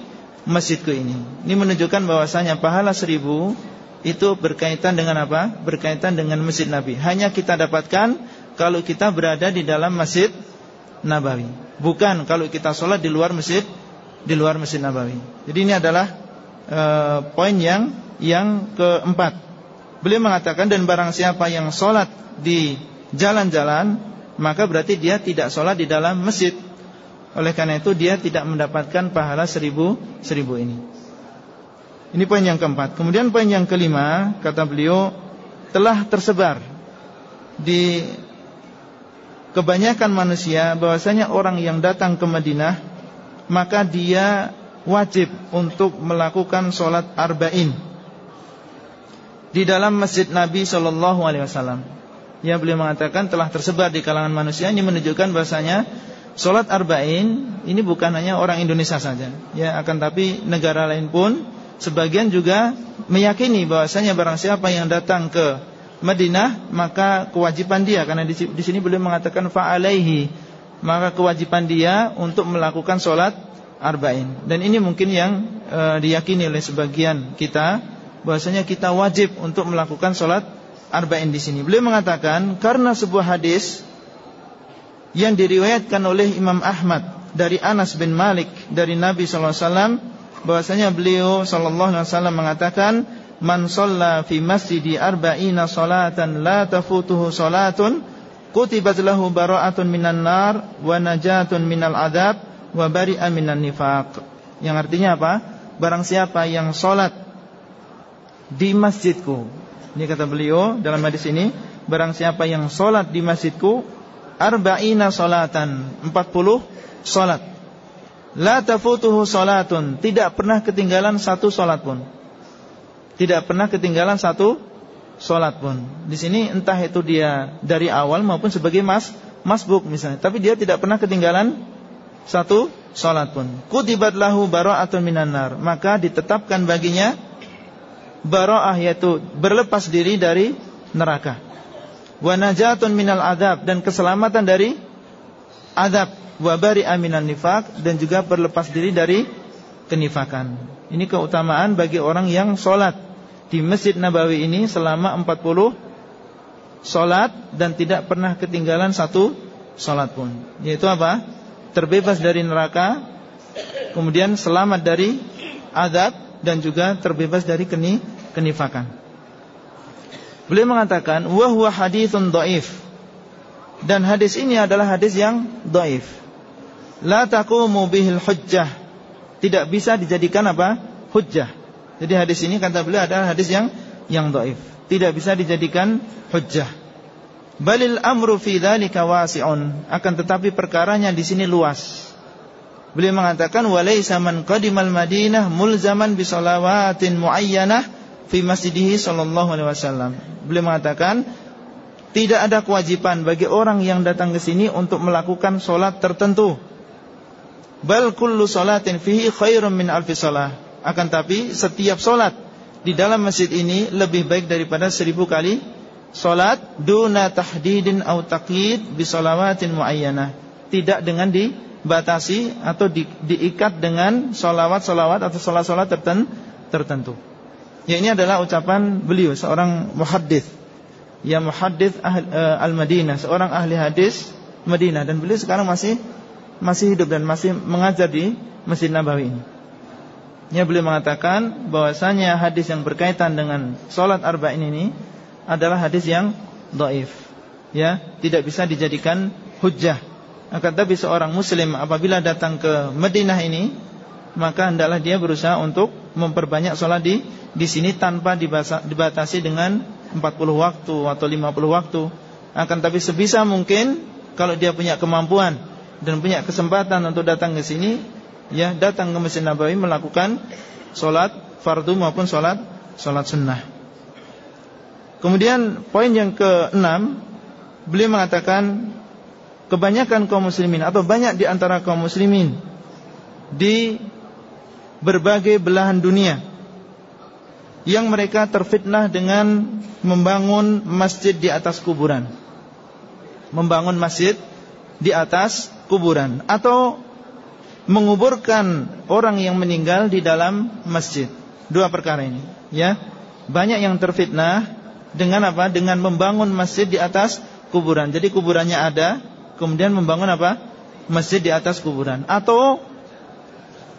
S1: masjidku ini. Ini menunjukkan bahwasanya pahala seribu itu berkaitan dengan apa? Berkaitan dengan masjid Nabi. Hanya kita dapatkan kalau kita berada di dalam masjid Nabawi. Bukan kalau kita sholat di luar masjid di luar masjid Nabawi. Jadi ini adalah e, poin yang yang keempat. Beliau mengatakan dan barang siapa yang sholat di jalan-jalan maka berarti dia tidak sholat di dalam masjid. Oleh karena itu dia tidak mendapatkan pahala seribu seribu ini. Ini poin yang keempat. Kemudian poin yang kelima kata beliau telah tersebar di kebanyakan manusia bahwasanya orang yang datang ke Madinah maka dia wajib untuk melakukan sholat arba'in. Di dalam masjid Nabi Shallallahu Alaihi Wasallam. Ya beliau mengatakan telah tersebar di kalangan manusia ini menunjukkan bahasanya sholat arba'in ini bukan hanya orang Indonesia saja, ya akan tapi negara lain pun sebagian juga meyakini bahwasanya barang siapa yang datang ke Madinah maka kewajiban dia. Karena di, di sini beliau mengatakan fa'alaihi maka kewajiban dia untuk melakukan sholat arba'in dan ini mungkin yang e, diyakini oleh sebagian kita bahwasanya kita wajib untuk melakukan sholat arba'in di sini. Beliau mengatakan karena sebuah hadis yang diriwayatkan oleh Imam Ahmad dari Anas bin Malik dari Nabi sallallahu alaihi wasallam bahwasanya beliau sallallahu alaihi wasallam mengatakan man shalla fi masjidi arba'ina salatan la tafutuhu salatun kutibat lahu bara'atun minan nar wa najatun minal adab wa bari'a minan nifaq. Yang artinya apa? Barang siapa yang salat di masjidku ini kata beliau dalam hadis ini, barang siapa yang solat di masjidku arba'ina solatan, 40 solat. La tafutuhu solatun, tidak pernah ketinggalan satu solat pun. Tidak pernah ketinggalan satu solat pun. Di sini entah itu dia dari awal maupun sebagai mas masbuk misalnya, tapi dia tidak pernah ketinggalan satu solat pun. Kutibat lahu bara'atun minan nar, maka ditetapkan baginya Bara'ah yaitu berlepas diri dari neraka. Wa najatun minal adab dan keselamatan dari adab. Wa bari'a minan nifak dan juga berlepas diri dari kenifakan. Ini keutamaan bagi orang yang sholat di Masjid Nabawi ini selama 40 sholat dan tidak pernah ketinggalan satu sholat pun. Yaitu apa? Terbebas dari neraka, kemudian selamat dari adab dan juga terbebas dari keni, kenifakan. Beliau mengatakan wa huwa haditsun dhaif. Dan hadis ini adalah hadis yang dhaif. La taqumu bihil hujjah. Tidak bisa dijadikan apa? Hujjah. Jadi hadis ini kata beliau adalah hadis yang yang dhaif. Tidak bisa dijadikan hujjah. Balil amru fi dzalika wasi'un. Akan tetapi perkaranya di sini luas. Beliau mengatakan walaysa man qadimal Madinah mulzaman bi salawatin muayyanah fi masjidihi sallallahu alaihi wasallam. Beliau mengatakan tidak ada kewajiban bagi orang yang datang ke sini untuk melakukan solat tertentu. Bal kullu salatin fihi khairun min alfi salah. Akan tapi setiap solat di dalam masjid ini lebih baik daripada seribu kali solat duna tahdidin au taqyid bi salawatin muayyanah. Tidak dengan di batasi atau di, diikat dengan solawat-solawat atau solat-solat tertentu. Ya ini adalah ucapan beliau seorang muhaddis. Ya muhaddis uh, al-Madinah, seorang ahli hadis Madinah dan beliau sekarang masih masih hidup dan masih mengajar di Masjid Nabawi ini. Ya beliau mengatakan bahwasanya hadis yang berkaitan dengan solat arba'in ini adalah hadis yang doif. Ya, tidak bisa dijadikan hujjah akan tapi seorang muslim apabila datang ke Madinah ini Maka hendaklah dia berusaha untuk memperbanyak sholat di di sini tanpa dibatasi dengan 40 waktu atau 50 waktu Akan tapi sebisa mungkin Kalau dia punya kemampuan dan punya kesempatan untuk datang ke sini Ya datang ke Masjid Nabawi melakukan sholat fardu maupun sholat sholat sunnah Kemudian poin yang keenam Beliau mengatakan kebanyakan kaum muslimin atau banyak di antara kaum muslimin di berbagai belahan dunia yang mereka terfitnah dengan membangun masjid di atas kuburan. Membangun masjid di atas kuburan atau menguburkan orang yang meninggal di dalam masjid. Dua perkara ini, ya. Banyak yang terfitnah dengan apa? Dengan membangun masjid di atas kuburan. Jadi kuburannya ada, kemudian membangun apa? Masjid di atas kuburan atau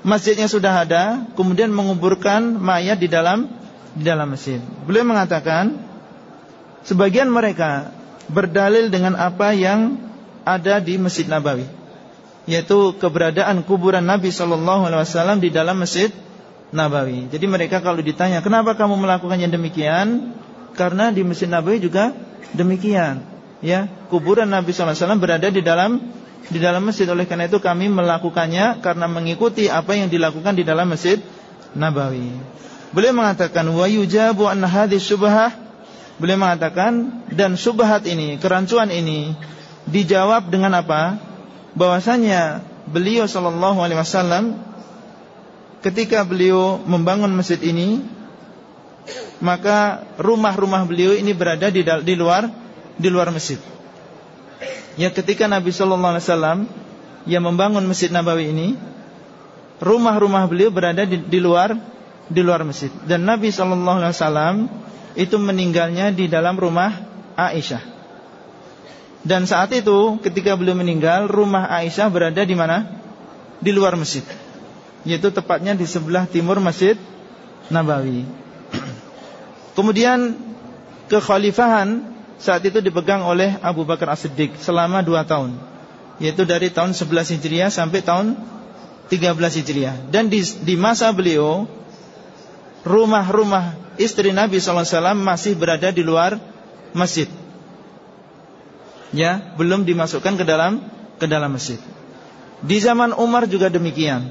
S1: masjidnya sudah ada, kemudian menguburkan mayat di dalam di dalam masjid. Beliau mengatakan sebagian mereka berdalil dengan apa yang ada di Masjid Nabawi, yaitu keberadaan kuburan Nabi Shallallahu alaihi wasallam di dalam Masjid Nabawi. Jadi mereka kalau ditanya, "Kenapa kamu melakukannya demikian?" Karena di Masjid Nabawi juga demikian. Ya, kuburan Nabi Shallallahu alaihi wasallam berada di dalam di dalam masjid. Oleh karena itu kami melakukannya karena mengikuti apa yang dilakukan di dalam masjid Nabawi. Beliau mengatakan wa yujabu an hadhihi syubhah Beliau mengatakan dan subhat ini, kerancuan ini dijawab dengan apa? Bahwasanya beliau sallallahu alaihi wasallam ketika beliau membangun masjid ini maka rumah-rumah beliau ini berada di, di luar di luar masjid. Ya ketika Nabi Shallallahu Alaihi Wasallam yang membangun masjid Nabawi ini, rumah-rumah beliau berada di, di luar di luar masjid. Dan Nabi Shallallahu Alaihi Wasallam itu meninggalnya di dalam rumah Aisyah. Dan saat itu ketika beliau meninggal, rumah Aisyah berada di mana? Di luar masjid. Yaitu tepatnya di sebelah timur Masjid Nabawi. Kemudian kekhalifahan saat itu dipegang oleh Abu Bakar As-Siddiq selama dua tahun yaitu dari tahun 11 Hijriah sampai tahun 13 Hijriah dan di, di masa beliau rumah-rumah istri Nabi SAW masih berada di luar masjid ya belum dimasukkan ke dalam ke dalam masjid di zaman Umar juga demikian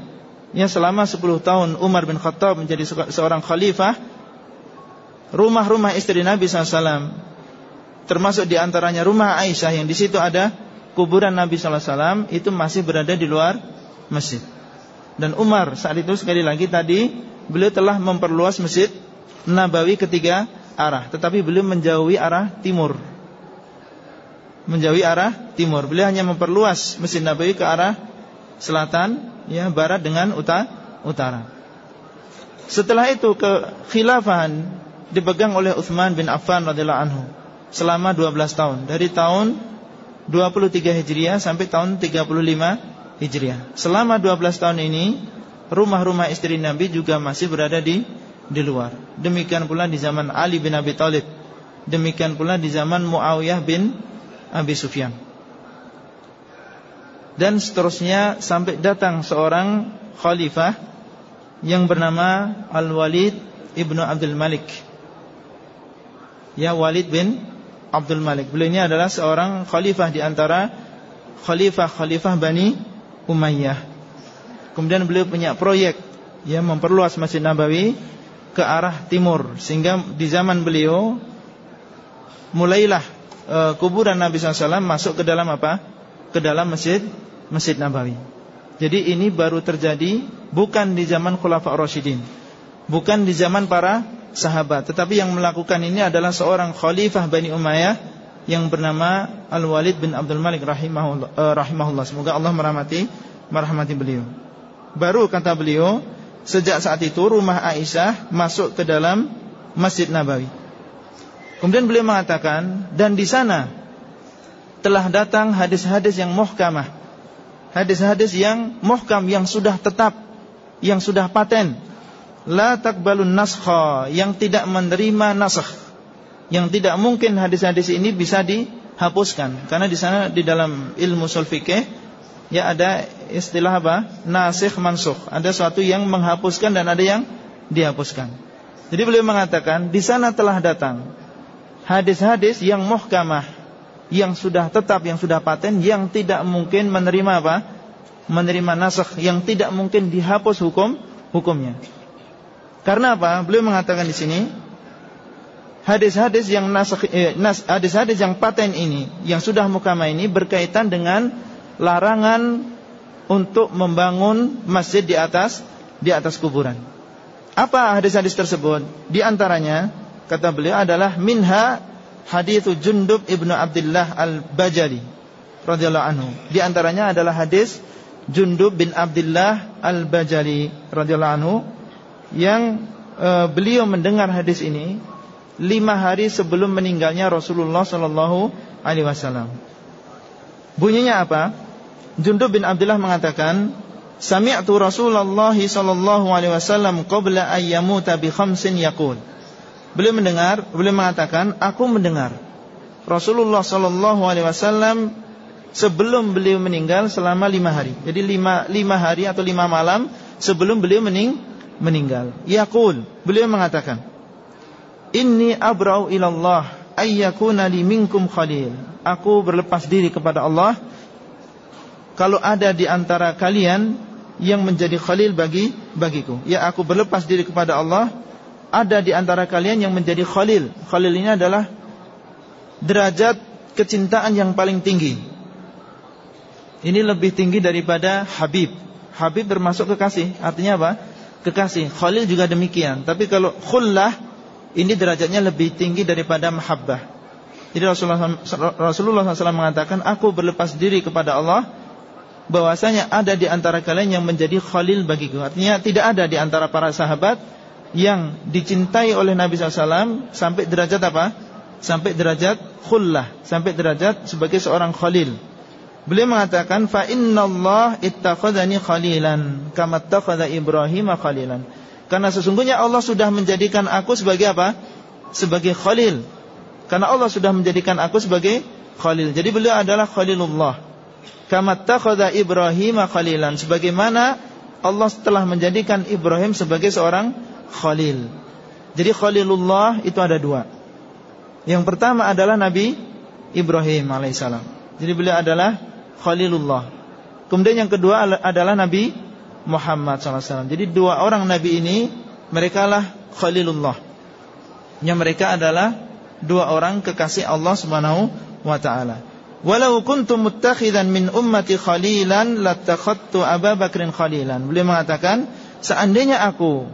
S1: ya selama 10 tahun Umar bin Khattab menjadi seorang khalifah rumah-rumah istri Nabi SAW termasuk di antaranya rumah Aisyah yang di situ ada kuburan Nabi Wasallam itu masih berada di luar masjid. Dan Umar saat itu sekali lagi tadi beliau telah memperluas masjid Nabawi ketiga arah, tetapi beliau menjauhi arah timur. Menjauhi arah timur. Beliau hanya memperluas masjid Nabawi ke arah selatan, ya barat dengan utara. Setelah itu ke khilafahan dipegang oleh Uthman bin Affan radhiyallahu anhu selama 12 tahun dari tahun 23 Hijriah sampai tahun 35 Hijriah. Selama 12 tahun ini rumah-rumah istri Nabi juga masih berada di di luar. Demikian pula di zaman Ali bin Abi Thalib. Demikian pula di zaman Muawiyah bin Abi Sufyan. Dan seterusnya sampai datang seorang khalifah yang bernama Al-Walid ibnu Abdul Malik. Ya Walid bin Abdul Malik. Beliau ini adalah seorang khalifah di antara khalifah-khalifah Bani Umayyah. Kemudian beliau punya proyek yang memperluas Masjid Nabawi ke arah timur sehingga di zaman beliau mulailah e, kuburan Nabi SAW masuk ke dalam apa? Ke dalam Masjid Masjid Nabawi. Jadi ini baru terjadi bukan di zaman Khulafa Rasyidin. Bukan di zaman para sahabat Tetapi yang melakukan ini adalah seorang khalifah Bani Umayyah Yang bernama Al-Walid bin Abdul Malik rahimahullah, uh, rahimahullah. Semoga Allah merahmati merahmati beliau Baru kata beliau Sejak saat itu rumah Aisyah masuk ke dalam Masjid Nabawi Kemudian beliau mengatakan Dan di sana telah datang hadis-hadis yang muhkamah. Hadis-hadis yang muhkam Yang sudah tetap Yang sudah paten. La takbalun naskha yang tidak menerima nasakh yang tidak mungkin hadis-hadis ini bisa dihapuskan. Karena di sana di dalam ilmu usul fikih ya ada istilah apa? Nasikh mansukh. Ada suatu yang menghapuskan dan ada yang dihapuskan. Jadi beliau mengatakan di sana telah datang hadis-hadis yang muhkamah yang sudah tetap yang sudah paten yang tidak mungkin menerima apa menerima nasakh yang tidak mungkin dihapus hukum hukumnya karena apa? Beliau mengatakan di sini hadis-hadis yang eh, hadis-hadis yang paten ini, yang sudah mukama ini berkaitan dengan larangan untuk membangun masjid di atas di atas kuburan. Apa hadis-hadis tersebut? Di antaranya kata beliau adalah minha hadis Jundub ibnu Abdullah al-Bajali radhiyallahu anhu. Di antaranya adalah hadis Jundub bin Abdullah al-Bajali radhiyallahu anhu yang e, beliau mendengar hadis ini lima hari sebelum meninggalnya Rasulullah Sallallahu Alaihi Wasallam. Bunyinya apa? Jundub bin Abdullah mengatakan, Sami'tu Rasulullah sallallahu alaihi wasallam qabla an yamuta bi khamsin yaqul. Beliau mendengar, beliau mengatakan, aku mendengar Rasulullah sallallahu alaihi wasallam sebelum beliau meninggal selama lima hari. Jadi lima, lima hari atau lima malam sebelum beliau mening, meninggal. Yaqul, beliau mengatakan, Inni abra'u ilallah ayyakuna li minkum khalil. Aku berlepas diri kepada Allah kalau ada di antara kalian yang menjadi khalil bagi bagiku. Ya aku berlepas diri kepada Allah ada di antara kalian yang menjadi khalil. Khalil ini adalah derajat kecintaan yang paling tinggi. Ini lebih tinggi daripada Habib. Habib bermasuk kekasih. Artinya apa? Kekasih. Khalil juga demikian. Tapi kalau khullah ini derajatnya lebih tinggi daripada mahabbah. Jadi Rasulullah, Rasulullah SAW mengatakan, aku berlepas diri kepada Allah bahwasanya ada di antara kalian yang menjadi khalil bagiku. Artinya tidak ada di antara para sahabat yang dicintai oleh Nabi SAW sampai derajat apa? Sampai derajat khullah, sampai derajat sebagai seorang khalil. Beliau mengatakan fa Allah ittakhadhani khalilan kama ittakhadha Ibrahim khalilan. Karena sesungguhnya Allah sudah menjadikan aku sebagai apa? Sebagai khalil. Karena Allah sudah menjadikan aku sebagai khalil. Jadi beliau adalah khalilullah kama takhadha Ibrahim khalilan sebagaimana Allah telah menjadikan Ibrahim sebagai seorang khalil. Jadi khalilullah itu ada dua. Yang pertama adalah Nabi Ibrahim alaihissalam. Jadi beliau adalah khalilullah. Kemudian yang kedua adalah Nabi Muhammad SAW. Jadi dua orang Nabi ini mereka lah khalilullah. Yang mereka adalah dua orang kekasih Allah Subhanahu wa taala. Walau kuntu muttakhidan min ummati khalilan latakhadtu Abu Bakrin khalilan. Beliau mengatakan, seandainya aku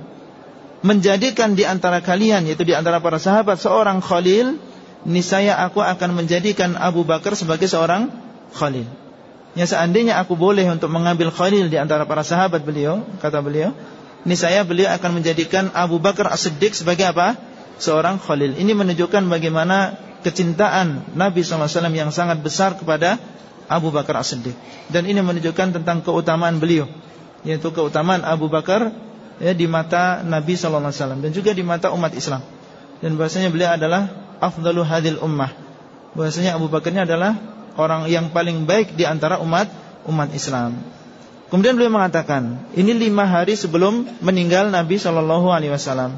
S1: menjadikan di antara kalian yaitu di antara para sahabat seorang khalil, niscaya aku akan menjadikan Abu Bakar sebagai seorang khalil. Ya seandainya aku boleh untuk mengambil khalil di antara para sahabat beliau, kata beliau, niscaya beliau akan menjadikan Abu Bakar As-Siddiq sebagai apa? Seorang khalil. Ini menunjukkan bagaimana kecintaan Nabi SAW yang sangat besar kepada Abu Bakar As-Siddiq Dan ini menunjukkan tentang keutamaan beliau Yaitu keutamaan Abu Bakar ya, Di mata Nabi SAW Dan juga di mata umat Islam. Dan bahasanya beliau adalah Afdalu hadil ummah. Bahasanya Abu Bakar ini adalah Orang yang paling baik di antara umat Umat Islam. Kemudian beliau mengatakan Ini lima hari sebelum meninggal Nabi SAW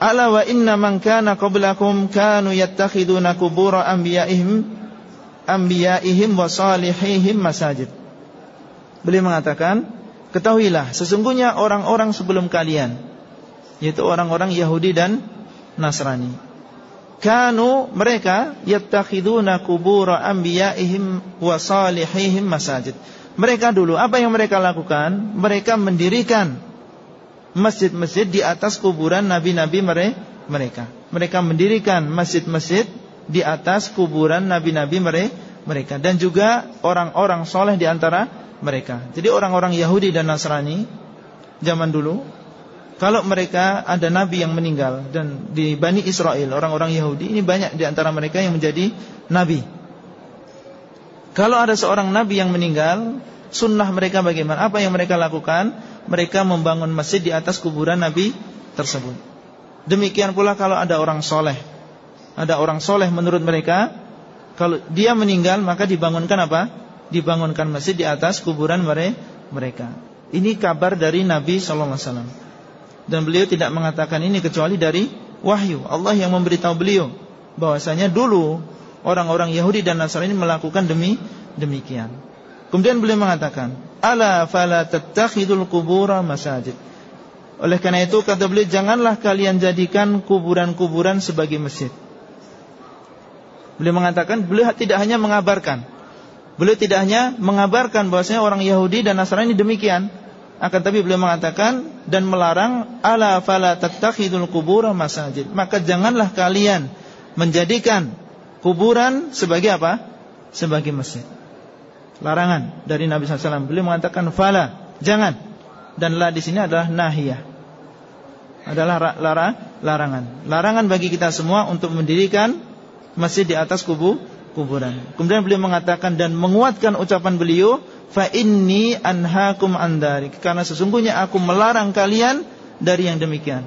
S1: Ala wa inna man kana qablakum kanu yattakhiduna kubura anbiya'ihim anbiya'ihim wa salihihim masajid. Beliau mengatakan, ketahuilah sesungguhnya orang-orang sebelum kalian yaitu orang-orang Yahudi dan Nasrani. Kanu mereka yattakhiduna kubura anbiya'ihim wa salihihim masajid. Mereka dulu apa yang mereka lakukan? Mereka mendirikan masjid-masjid di atas kuburan nabi-nabi mereka. Mereka mendirikan masjid-masjid di atas kuburan nabi-nabi mereka dan juga orang-orang soleh di antara mereka. Jadi orang-orang Yahudi dan Nasrani zaman dulu kalau mereka ada nabi yang meninggal dan di Bani Israel orang-orang Yahudi ini banyak di antara mereka yang menjadi nabi. Kalau ada seorang nabi yang meninggal, sunnah mereka bagaimana? Apa yang mereka lakukan? mereka membangun masjid di atas kuburan Nabi tersebut. Demikian pula kalau ada orang soleh, ada orang soleh menurut mereka, kalau dia meninggal maka dibangunkan apa? Dibangunkan masjid di atas kuburan mereka. Ini kabar dari Nabi Sallallahu Alaihi Wasallam. Dan beliau tidak mengatakan ini kecuali dari wahyu. Allah yang memberitahu beliau bahwasanya dulu orang-orang Yahudi dan Nasrani melakukan demi demikian. Kemudian beliau mengatakan, "Ala fala tattakhidul qubura masajid." Oleh karena itu kata beliau, janganlah kalian jadikan kuburan-kuburan sebagai masjid. Beliau mengatakan, beliau tidak hanya mengabarkan. Beliau tidak hanya mengabarkan bahwasanya orang Yahudi dan Nasrani demikian. Akan tapi beliau mengatakan dan melarang ala fala tattakhidul qubura masajid. Maka janganlah kalian menjadikan kuburan sebagai apa? Sebagai masjid larangan dari Nabi SAW. Beliau mengatakan fala, jangan. Dan la di sini adalah nahiyah. Adalah lara, larangan. Larangan bagi kita semua untuk mendirikan masjid di atas kubu kuburan. Kemudian beliau mengatakan dan menguatkan ucapan beliau, fa inni anhaakum andari karena sesungguhnya aku melarang kalian dari yang demikian.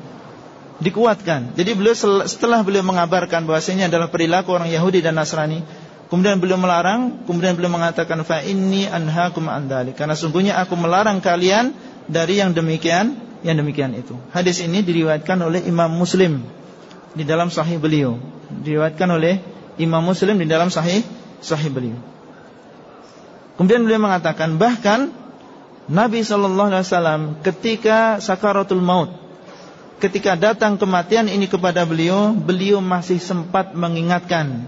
S1: Dikuatkan. Jadi beliau setelah beliau mengabarkan bahwasanya adalah perilaku orang Yahudi dan Nasrani, kemudian beliau melarang, kemudian beliau mengatakan fa inni anhaakum andari karena sesungguhnya aku melarang kalian dari yang demikian, yang demikian itu. Hadis ini diriwayatkan oleh Imam Muslim di dalam sahih beliau. Diriwayatkan oleh Imam Muslim di dalam sahih sahih beliau. Kemudian beliau mengatakan bahkan Nabi Shallallahu Alaihi Wasallam ketika sakaratul maut, ketika datang kematian ini kepada beliau, beliau masih sempat mengingatkan,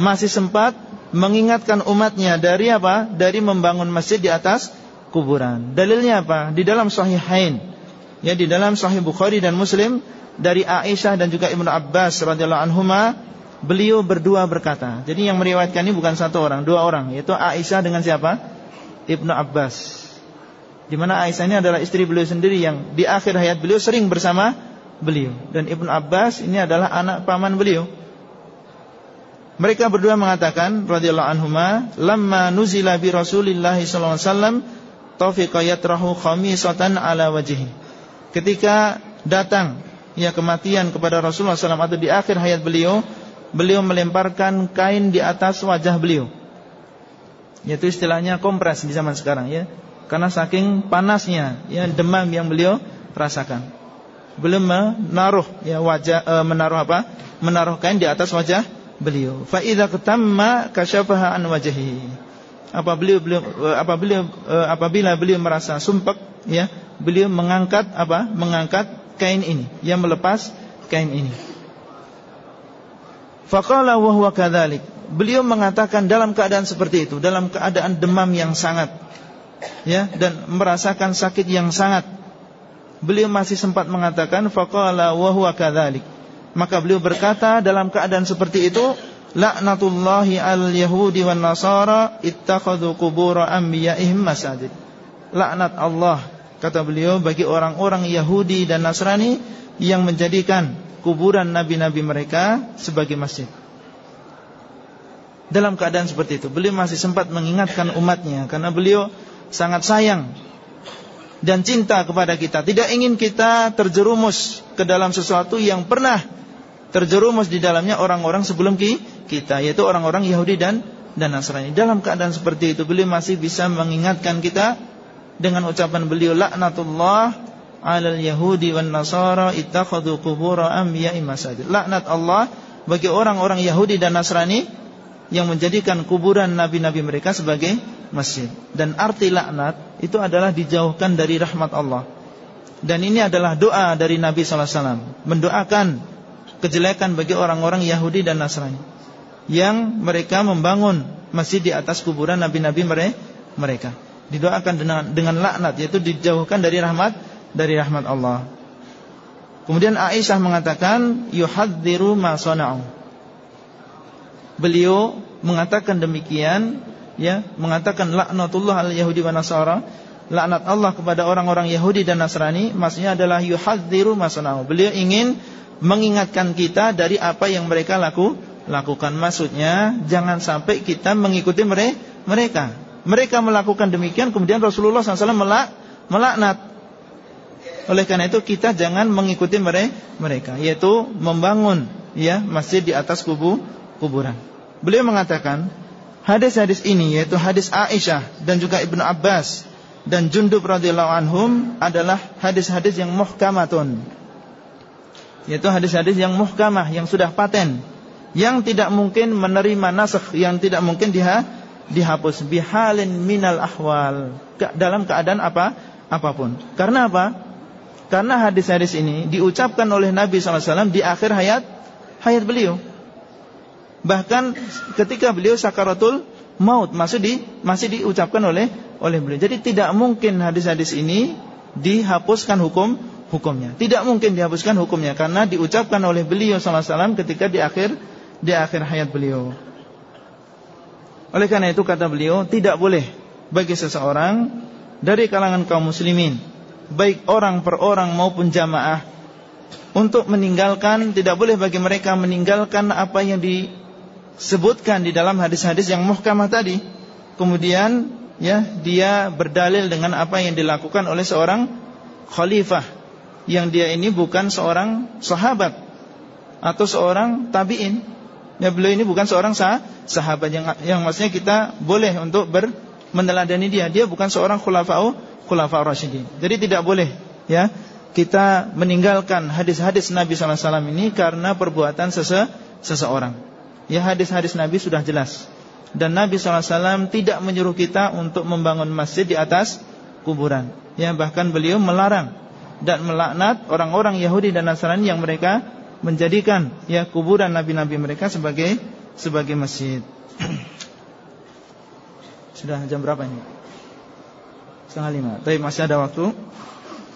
S1: masih sempat mengingatkan umatnya dari apa? Dari membangun masjid di atas kuburan. Dalilnya apa? Di dalam Sahihain, ya di dalam Sahih Bukhari dan Muslim dari Aisyah dan juga Ibnu Abbas radhiyallahu anhuma beliau berdua berkata. Jadi yang meriwayatkan ini bukan satu orang, dua orang, yaitu Aisyah dengan siapa? Ibnu Abbas. Di mana Aisyah ini adalah istri beliau sendiri yang di akhir hayat beliau sering bersama beliau dan Ibnu Abbas ini adalah anak paman beliau. Mereka berdua mengatakan radhiyallahu anhuma, "Lamma nuzila bi Rasulillah sallallahu alaihi wasallam taufiqa yatrahu khamisatan ala wajhi." Ketika datang ya kematian kepada Rasulullah SAW atau di akhir hayat beliau, beliau melemparkan kain di atas wajah beliau. Yaitu istilahnya kompres di zaman sekarang ya. Karena saking panasnya ya demam yang beliau rasakan. Beliau menaruh ya wajah e, menaruh apa? Menaruh kain di atas wajah beliau. Fa idza katamma kasyafaha an wajhi. Apa beliau, beliau e, apa beliau e, apabila beliau merasa sumpek ya, beliau mengangkat apa? Mengangkat kain ini, yang melepas kain ini. Faqala wa huwa kadzalik. Beliau mengatakan dalam keadaan seperti itu, dalam keadaan demam yang sangat ya dan merasakan sakit yang sangat. Beliau masih sempat mengatakan faqala wa huwa kadzalik. Maka beliau berkata dalam keadaan seperti itu, laknatullahi al yahudi wan nasara ittakhadhu qubur anbiya'ihim masajid. Laknat Allah kata beliau bagi orang-orang Yahudi dan Nasrani yang menjadikan kuburan nabi-nabi mereka sebagai masjid. Dalam keadaan seperti itu, beliau masih sempat mengingatkan umatnya karena beliau sangat sayang dan cinta kepada kita. Tidak ingin kita terjerumus ke dalam sesuatu yang pernah terjerumus di dalamnya orang-orang sebelum kita, yaitu orang-orang Yahudi dan dan Nasrani. Dalam keadaan seperti itu, beliau masih bisa mengingatkan kita dengan ucapan beliau laknatullah alal yahudi wan nasara ittakhadhu qubur anbiya'i masajid. Laknat Allah bagi orang-orang Yahudi dan Nasrani yang menjadikan kuburan nabi-nabi mereka sebagai masjid. Dan arti laknat itu adalah dijauhkan dari rahmat Allah. Dan ini adalah doa dari Nabi sallallahu alaihi wasallam, mendoakan kejelekan bagi orang-orang Yahudi dan Nasrani yang mereka membangun masjid di atas kuburan nabi-nabi mereka. Didoakan dengan dengan laknat yaitu dijauhkan dari rahmat dari rahmat Allah. Kemudian Aisyah mengatakan yuhadziru ma sana'u. Beliau mengatakan demikian ya, mengatakan laknatullah al yahudi wa nasara, laknat Allah kepada orang-orang Yahudi dan Nasrani, maksudnya adalah yuhadziru ma sana'u. Beliau ingin mengingatkan kita dari apa yang mereka laku, lakukan. Maksudnya jangan sampai kita mengikuti mereka. Mereka melakukan demikian kemudian Rasulullah SAW melak, melaknat oleh karena itu kita jangan mengikuti mereka yaitu membangun ya masjid di atas kubu kuburan. Beliau mengatakan hadis-hadis ini yaitu hadis Aisyah dan juga Ibnu Abbas dan Jundub radhiyallahu anhum adalah hadis-hadis yang muhkamatun. Yaitu hadis-hadis yang muhkamah yang sudah paten yang tidak mungkin menerima nasakh yang tidak mungkin diha, dihapus bihalin minal ahwal dalam keadaan apa apa pun. Karena apa? Karena hadis-hadis ini diucapkan oleh Nabi SAW di akhir hayat hayat beliau. Bahkan ketika beliau sakaratul maut masih di masih diucapkan oleh oleh beliau. Jadi tidak mungkin hadis-hadis ini dihapuskan hukum hukumnya. Tidak mungkin dihapuskan hukumnya karena diucapkan oleh beliau SAW ketika di akhir di akhir hayat beliau. Oleh karena itu kata beliau tidak boleh bagi seseorang dari kalangan kaum muslimin baik orang per orang maupun jamaah untuk meninggalkan tidak boleh bagi mereka meninggalkan apa yang di sebutkan di dalam hadis-hadis yang muhkamah tadi. Kemudian ya dia berdalil dengan apa yang dilakukan oleh seorang khalifah yang dia ini bukan seorang sahabat atau seorang tabi'in. Ya beliau ini bukan seorang sah, sahabat yang yang maksudnya kita boleh untuk ber meneladani dia. Dia bukan seorang khulafa'u khulafa' rasyidin. Jadi tidak boleh ya kita meninggalkan hadis-hadis Nabi wasallam ini karena perbuatan sese seseorang. Ya hadis-hadis Nabi sudah jelas dan Nabi SAW tidak menyuruh kita untuk membangun masjid di atas kuburan. Ya bahkan beliau melarang dan melaknat orang-orang Yahudi dan Nasrani yang mereka menjadikan ya kuburan nabi-nabi mereka sebagai sebagai masjid. Sudah jam berapa ini? Setengah lima. Tapi masih ada waktu.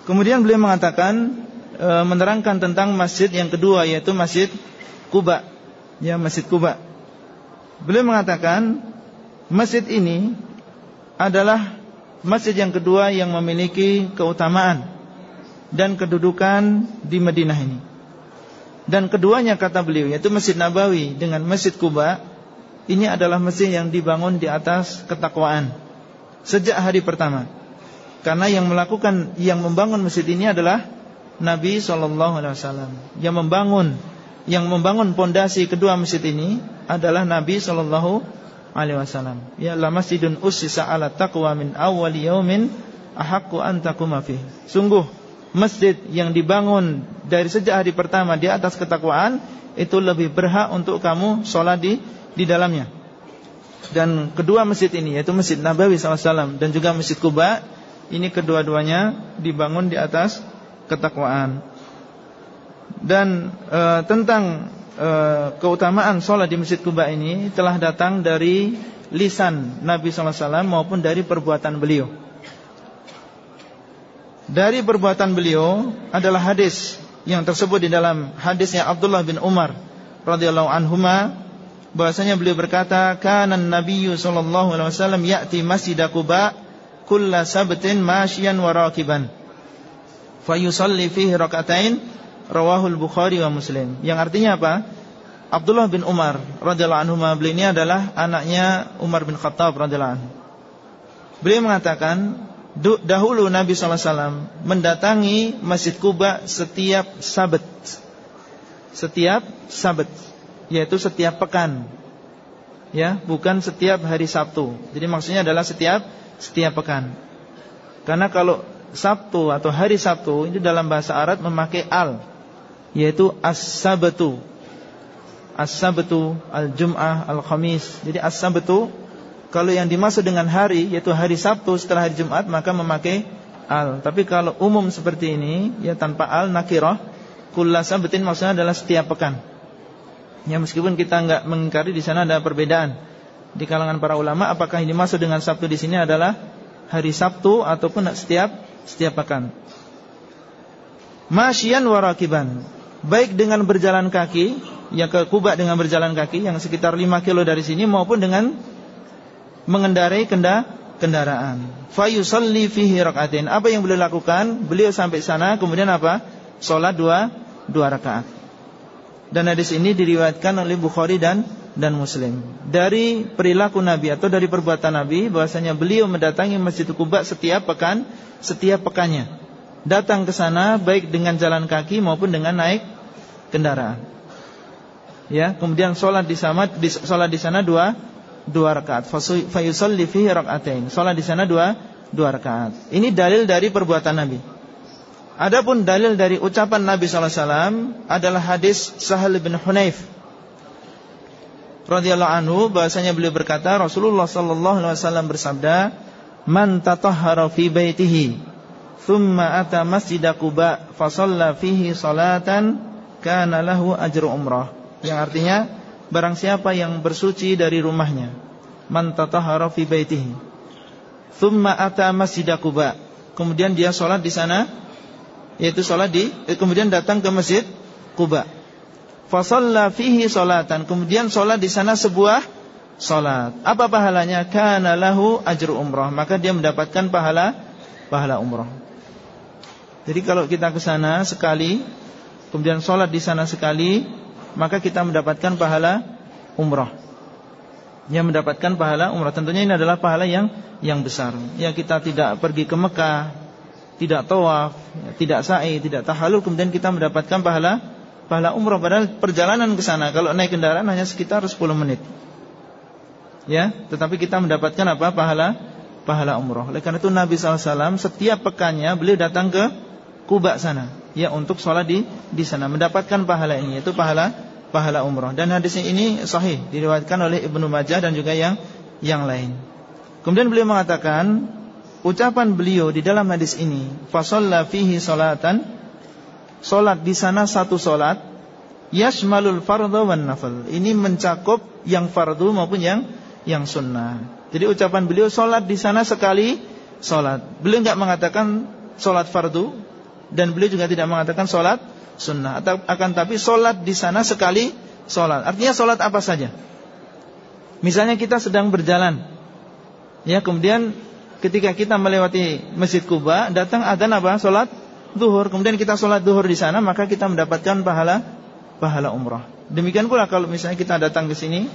S1: Kemudian beliau mengatakan e, menerangkan tentang masjid yang kedua yaitu masjid Kuba. Ya masjid Kuba. Beliau mengatakan masjid ini adalah masjid yang kedua yang memiliki keutamaan dan kedudukan di Madinah ini. Dan keduanya kata beliau yaitu Masjid Nabawi dengan Masjid Kuba ini adalah masjid yang dibangun di atas ketakwaan sejak hari pertama. Karena yang melakukan yang membangun masjid ini adalah Nabi sallallahu alaihi wasallam. Yang membangun yang membangun pondasi kedua masjid ini adalah Nabi sallallahu alaihi wasallam. Ya la masjidun ussisa ala taqwa min awwal yaumin ahaqqu an taquma. Sungguh masjid yang dibangun dari sejak hari pertama di atas ketakwaan itu lebih berhak untuk kamu sholat di di dalamnya. Dan kedua masjid ini yaitu Masjid Nabawi SAW dan juga Masjid Kuba ini kedua-duanya dibangun di atas ketakwaan dan e, tentang e, keutamaan sholat di Masjid Kuba ini telah datang dari lisan Nabi SAW maupun dari perbuatan beliau. Dari perbuatan beliau adalah hadis yang tersebut di dalam hadisnya Abdullah bin Umar radhiyallahu anhuma bahwasanya beliau berkata kana nabiyyu sallallahu alaihi wasallam ya'ti masjid Quba kulla sabtin masyian wa rakiban fayusalli fihi rak'atain Rawahul Bukhari wa Muslim. Yang artinya apa? Abdullah bin Umar radhiyallahu anhu beliau ini adalah anaknya Umar bin Khattab radhiyallahu anhu. Beliau mengatakan dahulu Nabi SAW mendatangi Masjid Kuba setiap sabat Setiap sabat Yaitu setiap pekan Ya, bukan setiap hari Sabtu Jadi maksudnya adalah setiap setiap pekan Karena kalau Sabtu atau hari Sabtu Itu dalam bahasa Arab memakai al yaitu as-sabtu. As-sabtu, al-jum'ah, al-khamis. Jadi as-sabtu kalau yang dimaksud dengan hari yaitu hari Sabtu setelah hari Jumat maka memakai al. Tapi kalau umum seperti ini ya tanpa al nakirah kullu sabatin maksudnya adalah setiap pekan. Ya meskipun kita enggak mengingkari di sana ada perbedaan di kalangan para ulama apakah ini masuk dengan Sabtu di sini adalah hari Sabtu ataupun setiap setiap pekan. Masyian warakiban baik dengan berjalan kaki yang ke Kuba dengan berjalan kaki yang sekitar 5 kilo dari sini maupun dengan mengendarai kenda kendaraan. Fayusalli fihi rakaatin. Apa yang beliau lakukan? Beliau sampai sana kemudian apa? Salat dua dua rakaat. Dan hadis ini diriwayatkan oleh Bukhari dan dan Muslim. Dari perilaku Nabi atau dari perbuatan Nabi bahwasanya beliau mendatangi Masjid Kuba setiap pekan, setiap pekannya datang ke sana baik dengan jalan kaki maupun dengan naik kendaraan. Ya, kemudian sholat di sana sholat di sana dua dua rakaat. Fayusalli fihi rakaatain. Sholat di sana dua dua rakaat. Ini dalil dari perbuatan Nabi. Adapun dalil dari ucapan Nabi SAW adalah hadis Sahal bin Hunayf radhiyallahu anhu bahasanya beliau berkata Rasulullah sallallahu alaihi wasallam bersabda man tatahhara fi baitihi thumma ata masjid Quba fa shalla fihi salatan kana lahu ajru umrah. Yang artinya barang siapa yang bersuci dari rumahnya man tatahhara fi baitihi thumma ata masjid Quba kemudian dia salat di sana yaitu salat di eh, kemudian datang ke masjid Quba fa shalla fihi salatan kemudian salat di sana sebuah salat apa pahalanya kana lahu ajru umrah maka dia mendapatkan pahala pahala umrah jadi kalau kita ke sana sekali, kemudian sholat di sana sekali, maka kita mendapatkan pahala umrah. yang mendapatkan pahala umrah. Tentunya ini adalah pahala yang yang besar. Ya kita tidak pergi ke Mekah, tidak tawaf, ya, tidak sa'i, tidak tahalul kemudian kita mendapatkan pahala pahala umrah padahal perjalanan ke sana kalau naik kendaraan hanya sekitar 10 menit. Ya, tetapi kita mendapatkan apa? Pahala pahala umrah. Oleh karena itu Nabi SAW setiap pekannya beliau datang ke Kuba sana, ya untuk sholat di di sana mendapatkan pahala ini, yaitu pahala pahala umrah. Dan hadis ini sahih diriwayatkan oleh Ibnu Majah dan juga yang yang lain. Kemudian beliau mengatakan ucapan beliau di dalam hadis ini, fasalla fihi salatan, salat di sana satu salat, yashmalul fardhu wan nafal. Ini mencakup yang fardu maupun yang yang sunnah. Jadi ucapan beliau salat di sana sekali salat. Beliau enggak mengatakan salat fardu, dan beliau juga tidak mengatakan solat sunnah. Akan tapi solat di sana sekali solat. Artinya solat apa saja? Misalnya kita sedang berjalan. Ya kemudian ketika kita melewati masjid Kuba datang adzan apa? Solat duhur kemudian kita solat duhur di sana maka kita mendapatkan pahala pahala umrah demikian pula kalau misalnya kita datang ke sini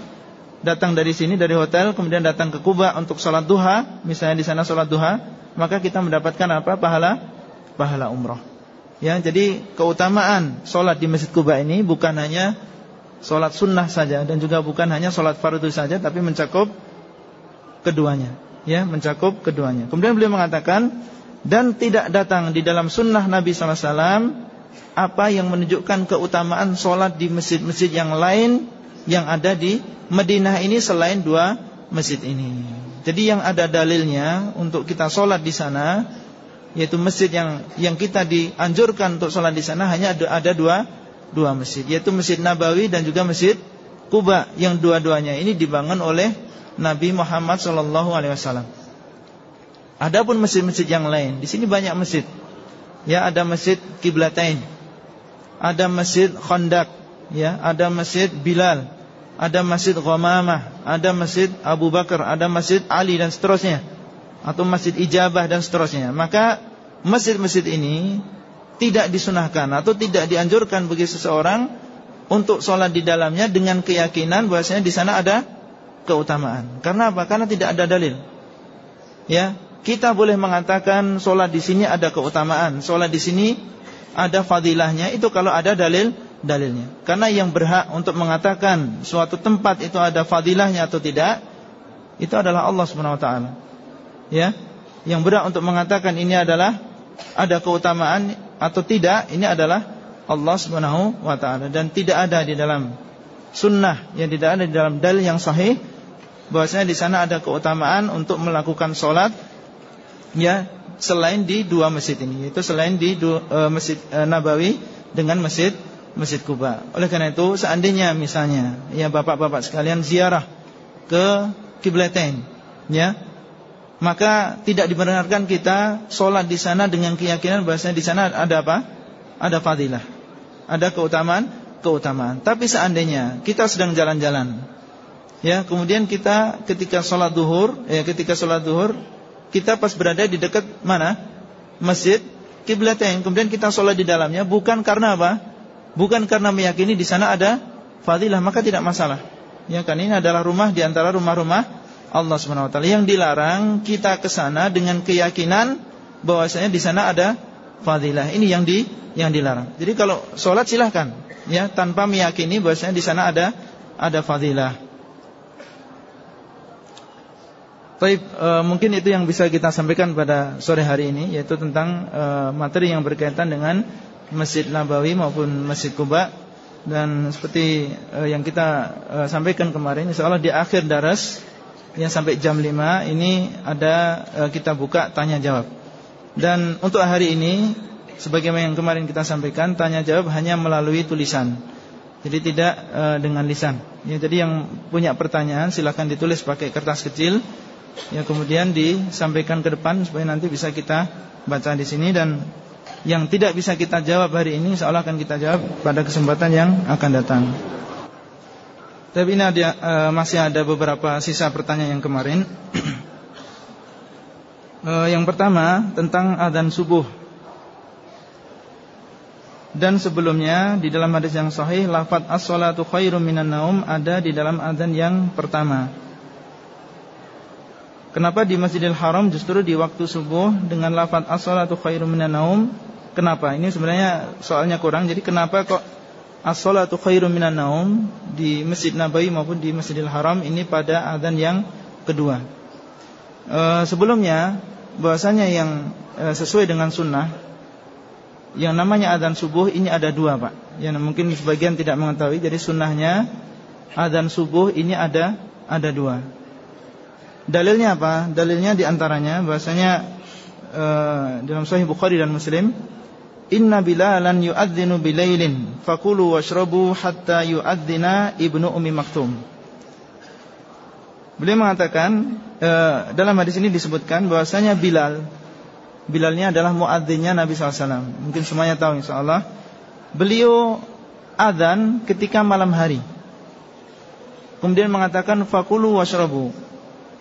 S1: datang dari sini dari hotel kemudian datang ke Kuba untuk sholat duha misalnya di sana sholat duha maka kita mendapatkan apa pahala pahala umroh. Ya, jadi keutamaan solat di Masjid Kuba ini bukan hanya solat sunnah saja dan juga bukan hanya solat fardu saja, tapi mencakup keduanya. Ya, mencakup keduanya. Kemudian beliau mengatakan dan tidak datang di dalam sunnah Nabi SAW apa yang menunjukkan keutamaan solat di masjid-masjid yang lain yang ada di Madinah ini selain dua masjid ini. Jadi yang ada dalilnya untuk kita solat di sana yaitu masjid yang yang kita dianjurkan untuk sholat di sana hanya ada, ada dua dua masjid yaitu masjid Nabawi dan juga masjid Kuba yang dua-duanya ini dibangun oleh Nabi Muhammad Shallallahu Alaihi Wasallam. Adapun masjid-masjid yang lain di sini banyak masjid. Ya ada masjid Kiblatain, ada masjid Khandak, ya ada masjid Bilal, ada masjid Ghamamah, ada masjid Abu Bakar, ada masjid Ali dan seterusnya atau masjid ijabah dan seterusnya. Maka masjid-masjid ini tidak disunahkan atau tidak dianjurkan bagi seseorang untuk sholat di dalamnya dengan keyakinan bahwasanya di sana ada keutamaan. Karena apa? Karena tidak ada dalil. Ya, kita boleh mengatakan sholat di sini ada keutamaan, sholat di sini ada fadilahnya. Itu kalau ada dalil dalilnya. Karena yang berhak untuk mengatakan suatu tempat itu ada fadilahnya atau tidak itu adalah Allah Subhanahu wa taala. Ya? Yang berat untuk mengatakan ini adalah ada keutamaan atau tidak ini adalah Allah Subhanahu wa taala. Dan tidak ada di dalam sunnah yang tidak ada di dalam dalil yang sahih bahwasanya di sana ada keutamaan untuk melakukan sholat ya selain di dua masjid ini yaitu selain di dua, e, masjid e, Nabawi dengan masjid masjid Kuba. Oleh karena itu seandainya misalnya ya bapak-bapak sekalian ziarah ke Kiblatain ya maka tidak dibenarkan kita sholat di sana dengan keyakinan bahwasanya di sana ada apa? Ada fadilah, ada keutamaan, keutamaan. Tapi seandainya kita sedang jalan-jalan, ya, kemudian kita ketika sholat duhur, ya, ketika sholat duhur, kita pas berada di dekat mana? Masjid kiblatain. Kemudian kita sholat di dalamnya, bukan karena apa? Bukan karena meyakini di sana ada fadilah, maka tidak masalah. Ya kan ini adalah rumah di antara rumah-rumah Allah Subhanahu wa taala. Yang dilarang kita ke sana dengan keyakinan bahwasanya di sana ada fadilah. Ini yang di yang dilarang. Jadi kalau sholat silahkan ya tanpa meyakini bahwasanya di sana ada ada fadilah. Baik, e, mungkin itu yang bisa kita sampaikan pada sore hari ini yaitu tentang e, materi yang berkaitan dengan Masjid Nabawi maupun Masjid Kuba dan seperti e, yang kita e, sampaikan kemarin insyaallah di akhir daras yang sampai jam 5 ini ada e, kita buka tanya jawab. Dan untuk hari ini sebagaimana yang kemarin kita sampaikan tanya jawab hanya melalui tulisan. Jadi tidak e, dengan lisan. Ya, jadi yang punya pertanyaan silahkan ditulis pakai kertas kecil. Ya kemudian disampaikan ke depan supaya nanti bisa kita baca di sini dan yang tidak bisa kita jawab hari ini seolah akan kita jawab pada kesempatan yang akan datang. Tapi ini ada, uh, masih ada beberapa sisa pertanyaan yang kemarin. uh, yang pertama tentang adzan subuh. Dan sebelumnya di dalam hadis yang sahih lafaz as-salatu khairum minan naum ada di dalam adzan yang pertama. Kenapa di Masjidil Haram justru di waktu subuh dengan lafaz as-salatu khairum minan naum? Kenapa? Ini sebenarnya soalnya kurang. Jadi kenapa kok as-salatu khairum minan naum di Masjid Nabawi maupun di Masjidil Haram ini pada adzan yang kedua? E, sebelumnya bahwasanya yang e, sesuai dengan sunnah yang namanya adzan subuh ini ada dua pak. Yang mungkin sebagian tidak mengetahui. Jadi sunnahnya adzan subuh ini ada ada dua. Dalilnya apa? Dalilnya di antaranya bahasanya uh, dalam Sahih Bukhari dan Muslim, Inna Bilalan yu'adzinu bilailin fakulu washrabu hatta yu'adzina ibnu Umi Maktum. Beliau mengatakan uh, dalam hadis ini disebutkan bahwasanya Bilal. Bilalnya adalah muadzinnya Nabi SAW Mungkin semuanya tahu insyaAllah. Beliau adzan ketika malam hari. Kemudian mengatakan fakulu washrabu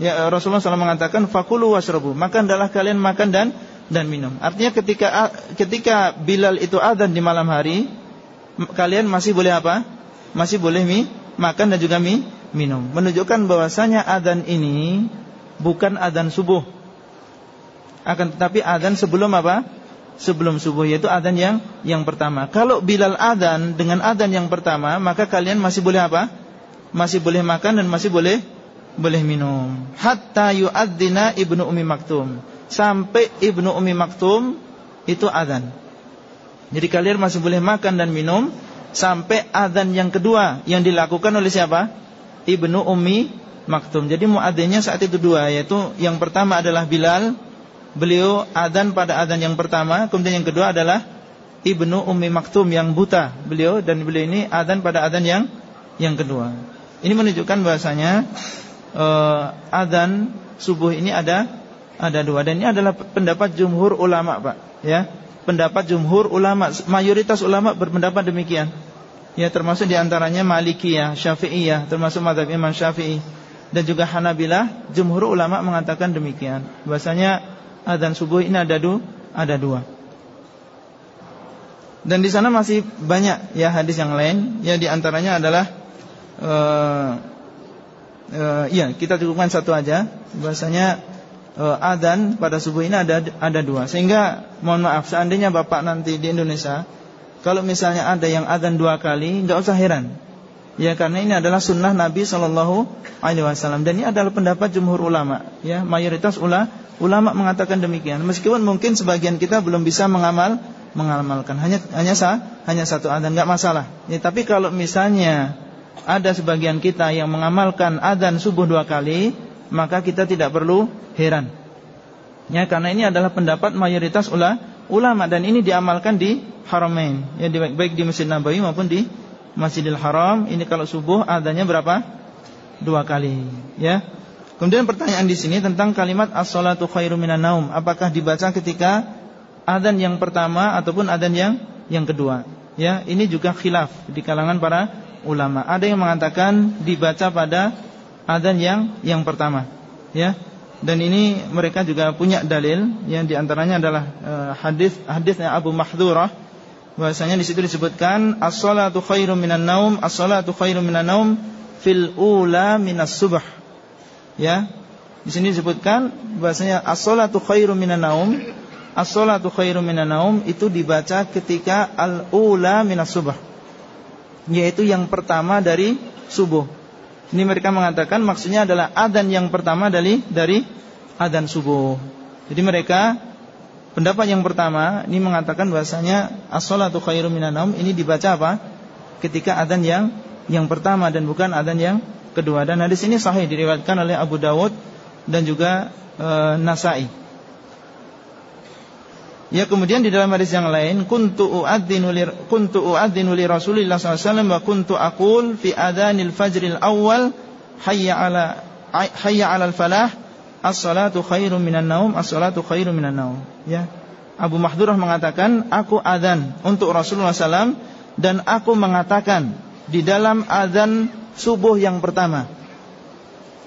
S1: ya Rasulullah SAW mengatakan fakulu wasrobu makan adalah kalian makan dan dan minum. Artinya ketika ketika Bilal itu adzan di malam hari, kalian masih boleh apa? Masih boleh mi, makan dan juga mi, minum. Menunjukkan bahwasanya adzan ini bukan adzan subuh. Akan tetapi adzan sebelum apa? Sebelum subuh yaitu adzan yang yang pertama. Kalau Bilal adzan dengan adzan yang pertama, maka kalian masih boleh apa? Masih boleh makan dan masih boleh boleh minum. Hatta yu'adzina ibnu ummi maktum. Sampai ibnu ummi maktum itu adzan. Jadi kalian masih boleh makan dan minum sampai adzan yang kedua yang dilakukan oleh siapa? Ibnu ummi maktum. Jadi muadzinnya saat itu dua yaitu yang pertama adalah bilal. Beliau adzan pada adzan yang pertama kemudian yang kedua adalah ibnu ummi maktum yang buta beliau dan beliau ini adzan pada adzan yang yang kedua. Ini menunjukkan bahasanya uh, adzan subuh ini ada ada dua dan ini adalah pendapat jumhur ulama, Pak, ya. Pendapat jumhur ulama, mayoritas ulama berpendapat demikian. Ya, termasuk di antaranya Malikiyah, Syafi'iyah, termasuk mazhab Imam Syafi'i dan juga Hanabilah, jumhur ulama mengatakan demikian. Bahasanya adzan subuh ini ada dua, ada dua. Dan di sana masih banyak ya hadis yang lain, ya di antaranya adalah uh, uh, iya kita cukupkan satu aja. Bahasanya uh, adzan pada subuh ini ada ada dua. Sehingga mohon maaf seandainya bapak nanti di Indonesia kalau misalnya ada yang adzan dua kali nggak usah heran. Ya karena ini adalah sunnah Nabi Shallallahu Alaihi Wasallam. Dan ini adalah pendapat jumhur ulama. Ya mayoritas ula, ulama mengatakan demikian. Meskipun mungkin sebagian kita belum bisa mengamal mengamalkan. Hanya hanya sah, hanya satu adzan nggak masalah. Ya, tapi kalau misalnya ada sebagian kita yang mengamalkan adzan subuh dua kali, maka kita tidak perlu heran. Ya, karena ini adalah pendapat mayoritas ula, ulama dan ini diamalkan di Haramain, ya baik di Masjid Nabawi maupun di Masjidil Haram. Ini kalau subuh adanya berapa? Dua kali, ya. Kemudian pertanyaan di sini tentang kalimat as-salatu khairu minan naum, apakah dibaca ketika adzan yang pertama ataupun adzan yang yang kedua? Ya, ini juga khilaf di kalangan para ulama. Ada yang mengatakan dibaca pada adzan yang yang pertama, ya. Dan ini mereka juga punya dalil yang di antaranya adalah uh, hadis hadisnya Abu Mahdurah bahwasanya di situ disebutkan as-salatu khairum minan naum, as-salatu khairum minan naum fil ula minas subh. Ya. Di sini disebutkan bahwasanya as-salatu khairum minan naum, as-salatu khairum minan naum itu dibaca ketika al-ula minas subh yaitu yang pertama dari subuh. Ini mereka mengatakan maksudnya adalah adzan yang pertama dari dari adzan subuh. Jadi mereka pendapat yang pertama ini mengatakan bahasanya as-salatu naum ini dibaca apa? Ketika adzan yang yang pertama dan bukan adzan yang kedua. Dan hadis ini sahih diriwayatkan oleh Abu Dawud dan juga e, Nasai. Ya kemudian di dalam hadis yang lain kuntu uadzinu li kuntu uadzinu li Rasulillah SAW wa kuntu aqul fi adhanil fajril awal hayya ala hayya ala al-falah as-salatu khairum minan naum as-salatu khairum minan naum. Ya. Abu Mahdurah mengatakan aku adzan untuk Rasulullah SAW dan aku mengatakan di dalam adzan subuh yang pertama.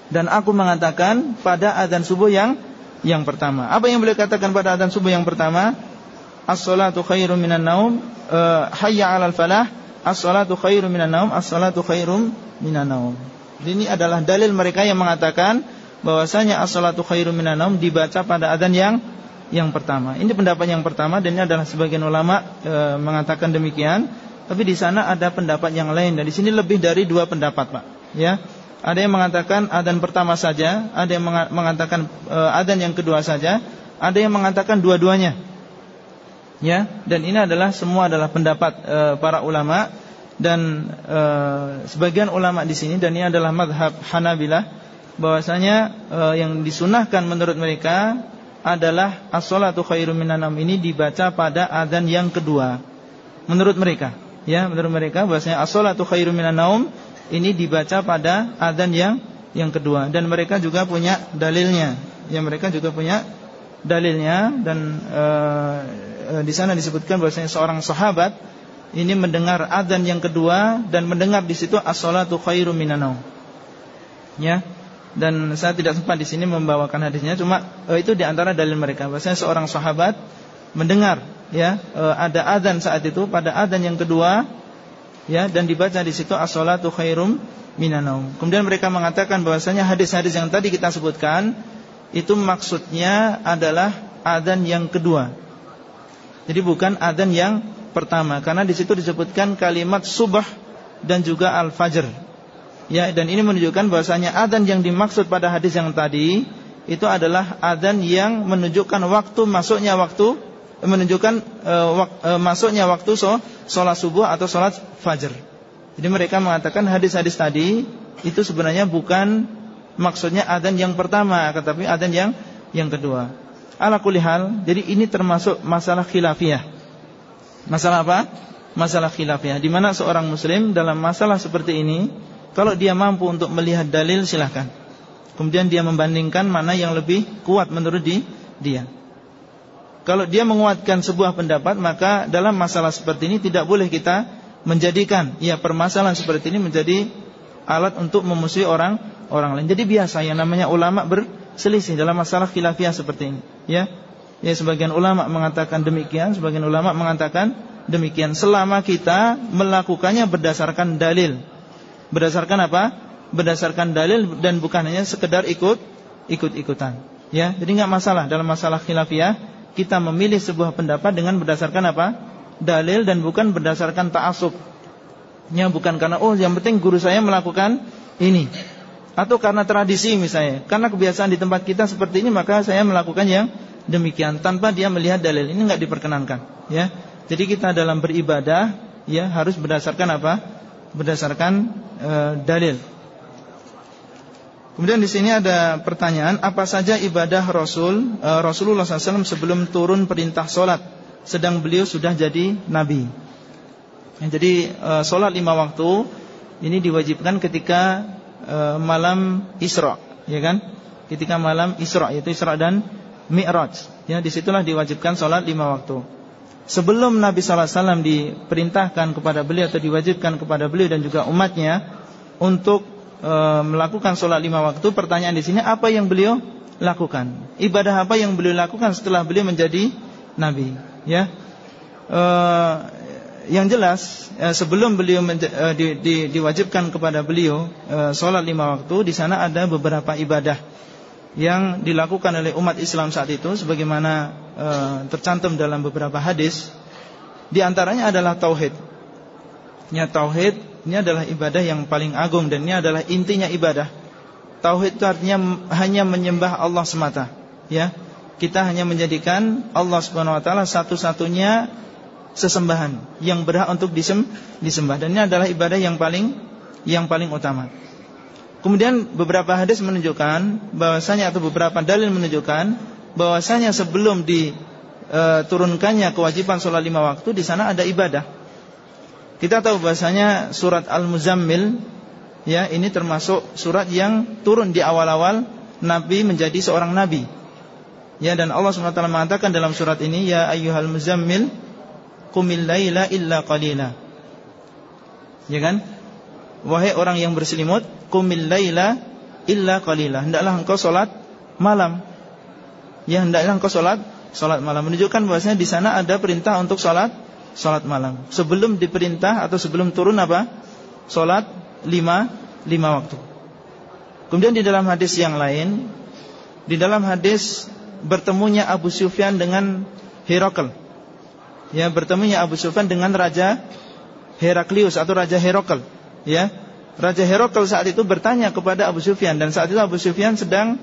S1: Dan aku mengatakan pada adzan subuh yang yang pertama. Apa yang beliau katakan pada adzan subuh yang pertama? As-salatu khairum minan naum, uh, hayya 'alal falah, as-salatu khairum minan naum, as-salatu khairum minan naum. Ini adalah dalil mereka yang mengatakan bahwasanya as-salatu khairum minan naum dibaca pada adzan yang yang pertama. Ini pendapat yang pertama dan ini adalah sebagian ulama e, mengatakan demikian. Tapi di sana ada pendapat yang lain dan di sini lebih dari dua pendapat, Pak. Ya. Ada yang mengatakan adzan pertama saja, ada yang mengatakan e, adzan yang kedua saja, ada yang mengatakan dua-duanya. Ya, dan ini adalah semua adalah pendapat e, para ulama dan e, sebagian ulama di sini dan ini adalah madhab Hanabilah bahwasanya e, yang disunahkan menurut mereka adalah as-salatu khairum minanam ini dibaca pada adzan yang kedua. Menurut mereka, ya, menurut mereka bahwasanya as-salatu khairum minanam ini dibaca pada adzan yang yang kedua. Dan mereka juga punya dalilnya. Ya, mereka juga punya dalilnya. Dan e, e, di sana disebutkan bahwasanya seorang sahabat ini mendengar adzan yang kedua dan mendengar di situ as-salatu khairum minan Ya. Dan saya tidak sempat di sini membawakan hadisnya. Cuma eh, itu di antara dalil mereka. Bahwasanya seorang sahabat mendengar ya eh, ada adzan saat itu. Pada adzan yang kedua ya dan dibaca di situ as-salatu khairum minan Kemudian mereka mengatakan bahwasanya hadis-hadis yang tadi kita sebutkan itu maksudnya adalah adzan yang kedua. Jadi bukan adzan yang pertama karena di situ disebutkan kalimat subah dan juga al-fajr. Ya, dan ini menunjukkan bahwasanya adzan yang dimaksud pada hadis yang tadi itu adalah adzan yang menunjukkan waktu masuknya waktu menunjukkan e, wak, e, masuknya waktu so, sholat subuh atau sholat fajr. Jadi mereka mengatakan hadis-hadis tadi itu sebenarnya bukan maksudnya adzan yang pertama, tetapi adzan yang yang kedua. Ala kulihal, jadi ini termasuk masalah khilafiyah. Masalah apa? Masalah khilafiyah Di mana seorang muslim dalam masalah seperti ini Kalau dia mampu untuk melihat dalil silahkan Kemudian dia membandingkan mana yang lebih kuat menurut di, dia Kalau dia menguatkan sebuah pendapat Maka dalam masalah seperti ini tidak boleh kita menjadikan Ya permasalahan seperti ini menjadi alat untuk memusuhi orang orang lain Jadi biasa yang namanya ulama berselisih dalam masalah khilafiyah seperti ini Ya Ya sebagian ulama mengatakan demikian, sebagian ulama mengatakan demikian. Selama kita melakukannya berdasarkan dalil. Berdasarkan apa? Berdasarkan dalil dan bukan hanya sekedar ikut ikut-ikutan. Ya, jadi nggak masalah dalam masalah khilafiyah kita memilih sebuah pendapat dengan berdasarkan apa? Dalil dan bukan berdasarkan ta'assub. Ya, bukan karena oh yang penting guru saya melakukan ini atau karena tradisi misalnya. Karena kebiasaan di tempat kita seperti ini maka saya melakukan yang demikian tanpa dia melihat dalil ini nggak diperkenankan ya jadi kita dalam beribadah ya harus berdasarkan apa berdasarkan e, dalil kemudian di sini ada pertanyaan apa saja ibadah Rasul e, Rasulullah SAW sebelum turun perintah solat sedang beliau sudah jadi nabi ya, jadi e, solat lima waktu ini diwajibkan ketika e, malam Isra ya kan ketika malam Isra yaitu Isra dan Mi'raj. Ya, di situlah diwajibkan sholat lima waktu. Sebelum Nabi SAW diperintahkan kepada beliau atau diwajibkan kepada beliau dan juga umatnya untuk e, melakukan sholat lima waktu, pertanyaan di sini apa yang beliau lakukan? Ibadah apa yang beliau lakukan setelah beliau menjadi Nabi? Ya, e, yang jelas e, sebelum beliau e, di, di, diwajibkan kepada beliau e, sholat lima waktu, di sana ada beberapa ibadah yang dilakukan oleh umat Islam saat itu sebagaimana e, tercantum dalam beberapa hadis di antaranya adalah tauhid. Ya tauhid ini adalah ibadah yang paling agung dan ini adalah intinya ibadah. Tauhid itu artinya hanya menyembah Allah semata, ya. Kita hanya menjadikan Allah Subhanahu wa taala satu-satunya sesembahan yang berhak untuk disembah dan ini adalah ibadah yang paling yang paling utama. Kemudian beberapa hadis menunjukkan bahwasanya atau beberapa dalil menunjukkan bahwasanya sebelum diturunkannya kewajiban sholat lima waktu di sana ada ibadah. Kita tahu bahwasanya surat Al-Muzammil ya ini termasuk surat yang turun di awal-awal Nabi menjadi seorang nabi. Ya dan Allah SWT mengatakan dalam surat ini ya ayyuhal muzammil qumil laila illa qalila. Ya kan? Wahai orang yang berselimut, kumil laila illa qalila. Hendaklah engkau salat malam. Ya, hendaklah engkau salat salat malam. Menunjukkan bahwasanya di sana ada perintah untuk salat salat malam. Sebelum diperintah atau sebelum turun apa? Salat lima lima waktu. Kemudian di dalam hadis yang lain, di dalam hadis bertemunya Abu Sufyan dengan Herakl. Ya, bertemunya Abu Sufyan dengan raja Heraklius atau raja Herakl, ya. Raja Herakl saat itu bertanya kepada Abu Sufyan dan saat itu Abu Sufyan sedang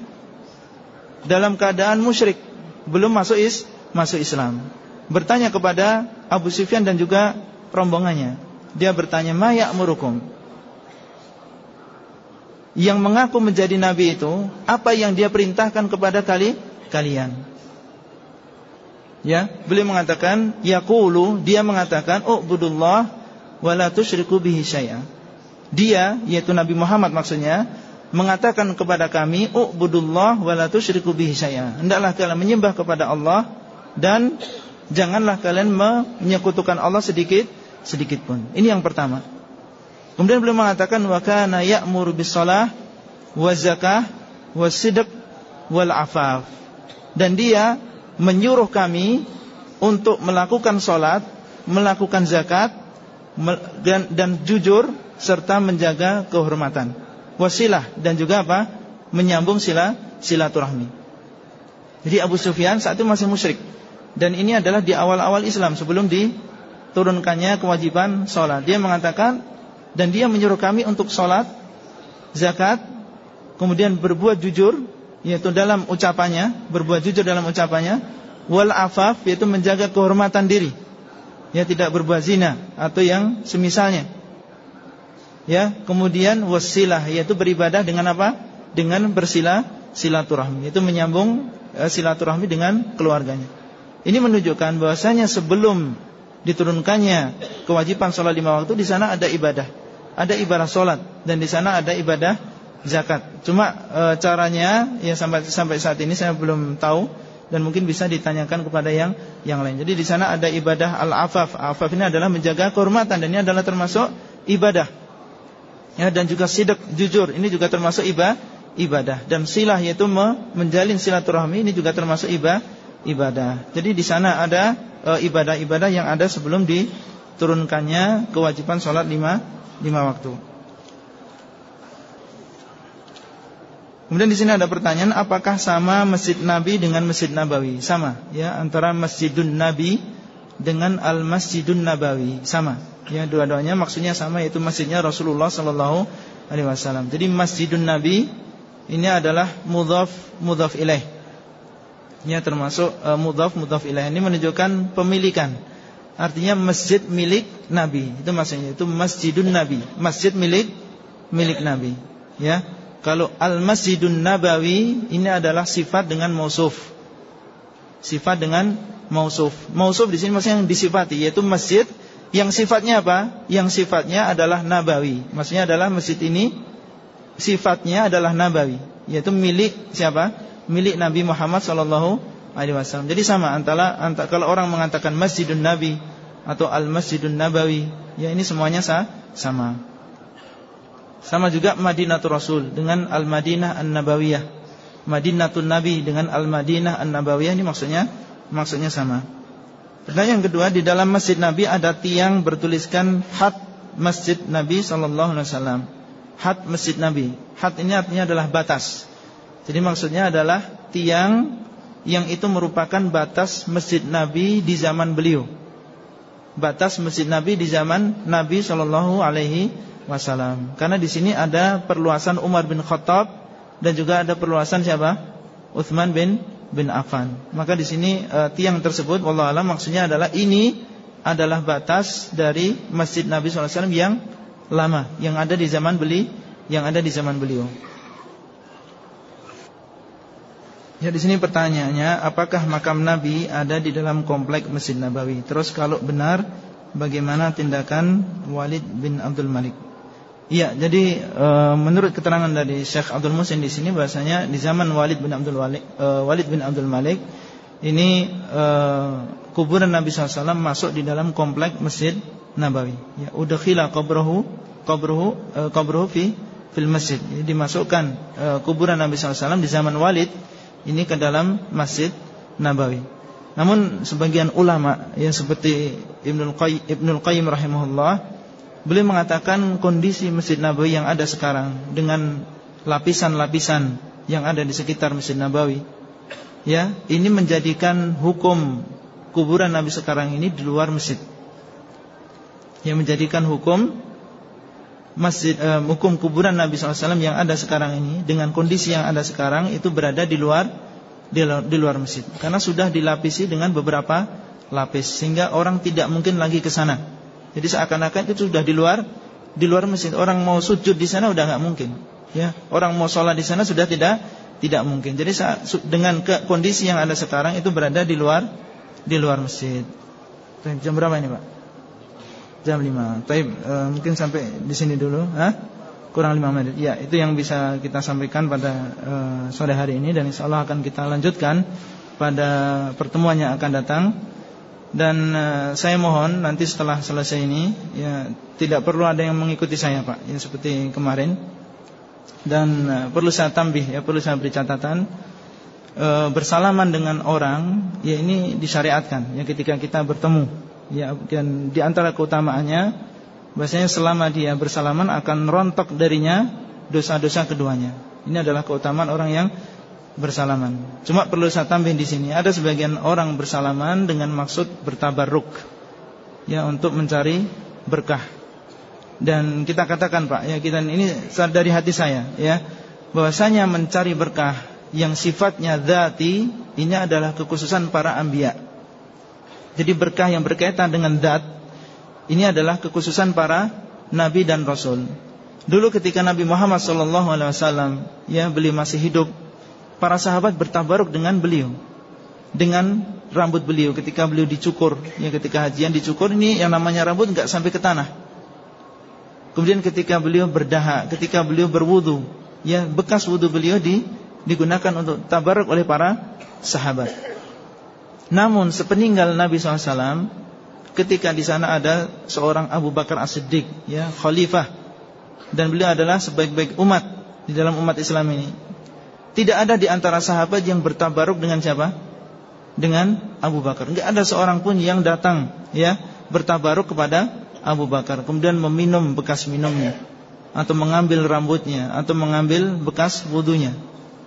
S1: dalam keadaan musyrik, belum masuk is, masuk Islam. Bertanya kepada Abu Sufyan dan juga rombongannya. Dia bertanya, "Ma ya'murukum?" yang mengaku menjadi nabi itu apa yang dia perintahkan kepada kali kalian. Ya, beliau mengatakan yaqulu dia mengatakan ubudullah wala tusyriku bihi syai'a. Dia yaitu Nabi Muhammad maksudnya mengatakan kepada kami ubudullah wala tusyriku bihi syai'a. Hendaklah kalian menyembah kepada Allah dan janganlah kalian menyekutukan Allah sedikit sedikit pun. Ini yang pertama. Kemudian beliau mengatakan wa kana ya'muru bis shalah wa zakah wa sidq wal afaf. Dan dia menyuruh kami untuk melakukan salat, melakukan zakat dan, dan jujur serta menjaga kehormatan. Wasilah dan juga apa? Menyambung sila silaturahmi. Jadi Abu Sufyan saat itu masih musyrik dan ini adalah di awal-awal Islam sebelum diturunkannya kewajiban sholat. Dia mengatakan dan dia menyuruh kami untuk sholat, zakat, kemudian berbuat jujur, yaitu dalam ucapannya, berbuat jujur dalam ucapannya, wal afaf, yaitu menjaga kehormatan diri, ya tidak berbuat zina atau yang semisalnya. Ya, kemudian wasilah, yaitu beribadah dengan apa? Dengan bersila silaturahmi, itu menyambung eh, silaturahmi dengan keluarganya. Ini menunjukkan bahwasanya sebelum diturunkannya kewajiban sholat lima waktu di sana ada ibadah ada ibadah solat dan di sana ada ibadah zakat. Cuma e, caranya ya sampai sampai saat ini saya belum tahu dan mungkin bisa ditanyakan kepada yang yang lain. Jadi di sana ada ibadah al-afaf. Afaf ini adalah menjaga kehormatan dan ini adalah termasuk ibadah. Ya dan juga sidak jujur ini juga termasuk ibadah ibadah dan silah yaitu menjalin silaturahmi ini juga termasuk ibadah ibadah. Jadi di sana ada e, ibadah-ibadah yang ada sebelum diturunkannya kewajiban sholat lima lima waktu. Kemudian di sini ada pertanyaan, apakah sama Masjid Nabi dengan Masjid Nabawi? Sama, ya, antara Masjidun Nabi dengan Al Masjidun Nabawi, sama. Ya, dua-duanya maksudnya sama yaitu masjidnya Rasulullah sallallahu alaihi wasallam. Jadi Masjidun Nabi ini adalah mudhaf mudhaf ilaih. Ya, termasuk uh, mudhaf mudhaf ilaih. Ini menunjukkan pemilikan Artinya masjid milik Nabi. Itu maksudnya itu Masjidun Nabi, masjid milik milik Nabi. Ya. Kalau Al-Masjidun Nabawi ini adalah sifat dengan mausuf. Sifat dengan mausuf. Mausuf di sini maksudnya yang disifati yaitu masjid yang sifatnya apa? Yang sifatnya adalah nabawi. Maksudnya adalah masjid ini sifatnya adalah nabawi, yaitu milik siapa? Milik Nabi Muhammad sallallahu alaihi wasallam. Jadi sama antara, antara kalau orang mengatakan Masjidun Nabi atau Al Masjidun Nabawi, ya ini semuanya sah, sama. Sama juga Madinatul Rasul dengan Al Madinah An Nabawiyah. Madinatul Nabi dengan Al Madinah An Nabawiyah ini maksudnya maksudnya sama. Pertanyaan yang kedua di dalam Masjid Nabi ada tiang bertuliskan hat Masjid Nabi sallallahu alaihi wasallam. Hat Masjid Nabi. Hat ini artinya adalah batas. Jadi maksudnya adalah tiang yang itu merupakan batas masjid Nabi di zaman beliau. Batas masjid Nabi di zaman Nabi Shallallahu Alaihi Wasallam. Karena di sini ada perluasan Umar bin Khattab dan juga ada perluasan siapa? Uthman bin bin Affan. Maka di sini uh, tiang tersebut, Allah alam maksudnya adalah ini adalah batas dari masjid Nabi SAW yang lama, yang ada di zaman beli, yang ada di zaman beliau. Ya di sini pertanyaannya, apakah makam Nabi ada di dalam komplek Masjid Nabawi? Terus kalau benar, bagaimana tindakan Walid bin Abdul Malik? Iya, jadi e, menurut keterangan dari Syekh Abdul Musin di sini bahasanya di zaman Walid bin Abdul Malik, e, Walid bin Abdul Malik ini e, kuburan Nabi SAW masuk di dalam komplek Masjid Nabawi. Ya, udkhila qabrahu qabrahu e, qabrahu fi fil masjid. Jadi dimasukkan e, kuburan Nabi SAW di zaman Walid ini ke dalam Masjid Nabawi. Namun sebagian ulama yang seperti Ibnul Qayyim, Qayyim rahimahullah beliau mengatakan kondisi Masjid Nabawi yang ada sekarang dengan lapisan-lapisan yang ada di sekitar Masjid Nabawi. Ya, ini menjadikan hukum kuburan Nabi sekarang ini di luar masjid. Yang menjadikan hukum masjid uh, hukum kuburan Nabi SAW yang ada sekarang ini dengan kondisi yang ada sekarang itu berada di luar di luar, di luar masjid karena sudah dilapisi dengan beberapa lapis sehingga orang tidak mungkin lagi ke sana. Jadi seakan-akan itu sudah di luar di luar masjid. Orang mau sujud di sana udah nggak mungkin. Ya, orang mau sholat di sana sudah tidak tidak mungkin. Jadi dengan kondisi yang ada sekarang itu berada di luar di luar masjid. Jam berapa ini, Pak? Jam 5. Taib, e, mungkin sampai di sini dulu? Kurang 5 menit. Ya, itu yang bisa kita sampaikan pada e, sore hari ini dan insya Allah akan kita lanjutkan pada pertemuan yang akan datang. Dan uh, saya mohon nanti setelah selesai ini ya tidak perlu ada yang mengikuti saya Pak, ya seperti kemarin. Dan uh, perlu saya tambih ya, perlu saya beri catatan uh, bersalaman dengan orang ya ini disyariatkan ya ketika kita bertemu. Ya dan di antara keutamaannya bahasanya selama dia bersalaman akan rontok darinya dosa-dosa keduanya. Ini adalah keutamaan orang yang bersalaman. Cuma perlu saya tambah di sini, ada sebagian orang bersalaman dengan maksud bertabarruk. Ya, untuk mencari berkah. Dan kita katakan Pak, ya kita ini dari hati saya, ya, bahwasanya mencari berkah yang sifatnya dzati ini adalah kekhususan para anbiya. Jadi berkah yang berkaitan dengan zat ini adalah kekhususan para nabi dan rasul. Dulu ketika Nabi Muhammad SAW ya beliau masih hidup para sahabat bertabaruk dengan beliau dengan rambut beliau. Ketika beliau dicukur ya ketika hajian dicukur ini yang namanya rambut nggak sampai ke tanah. Kemudian ketika beliau berdaha ketika beliau berwudu ya bekas wudu beliau di, digunakan untuk tabaruk oleh para sahabat namun sepeninggal Nabi SAW ketika di sana ada seorang Abu Bakar As-Siddiq ya khalifah dan beliau adalah sebaik-baik umat di dalam umat Islam ini tidak ada di antara sahabat yang bertabaruk dengan siapa? Dengan Abu Bakar. Tidak ada seorang pun yang datang ya bertabaruk kepada Abu Bakar kemudian meminum bekas minumnya atau mengambil rambutnya atau mengambil bekas wudunya.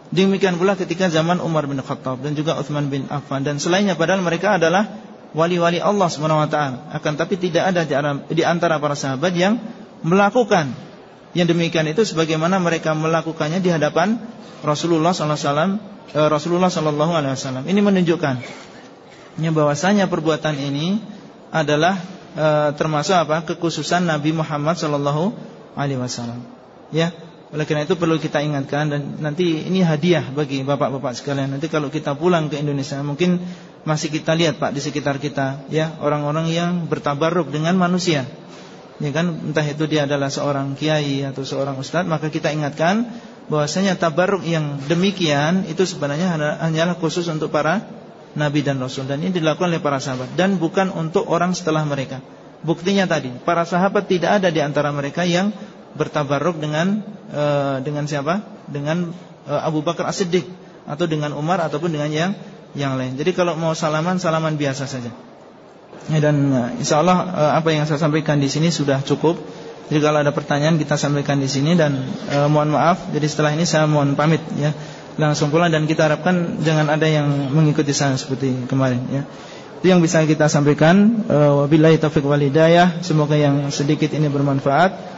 S1: Demikian pula ketika zaman Umar bin Khattab dan juga Uthman bin Affan dan selainnya padahal mereka adalah wali-wali Allah SWT akan tapi tidak ada di antara para sahabat yang melakukan yang demikian itu sebagaimana mereka melakukannya di hadapan Rasulullah SAW, eh, Rasulullah Sallallahu Alaihi Wasallam. Ini menunjukkan ya, bahwasanya perbuatan ini adalah e, termasuk apa kekhususan Nabi Muhammad Sallallahu Alaihi Wasallam. Ya, oleh karena itu perlu kita ingatkan dan nanti ini hadiah bagi bapak-bapak sekalian. Nanti kalau kita pulang ke Indonesia mungkin masih kita lihat Pak di sekitar kita ya orang-orang yang bertabarruk dengan manusia. Ya kan? Entah itu dia adalah seorang kiai atau seorang ustadz maka kita ingatkan bahwasanya tabarruk yang demikian itu sebenarnya hanyalah khusus untuk para nabi dan rasul. Dan ini dilakukan oleh para sahabat. Dan bukan untuk orang setelah mereka. Buktinya tadi para sahabat tidak ada di antara mereka yang bertabarruk dengan uh, dengan siapa dengan uh, Abu Bakar As-Siddiq atau dengan Umar ataupun dengan yang yang lain jadi kalau mau salaman salaman biasa saja Ya, dan uh, insya Allah uh, apa yang saya sampaikan di sini sudah cukup. Jadi kalau ada pertanyaan kita sampaikan di sini dan uh, mohon maaf. Jadi setelah ini saya mohon pamit ya langsung pulang dan kita harapkan jangan ada yang mengikuti saya seperti kemarin ya. Itu yang bisa kita sampaikan. Wabillahi taufiq wal hidayah. Semoga yang sedikit ini bermanfaat.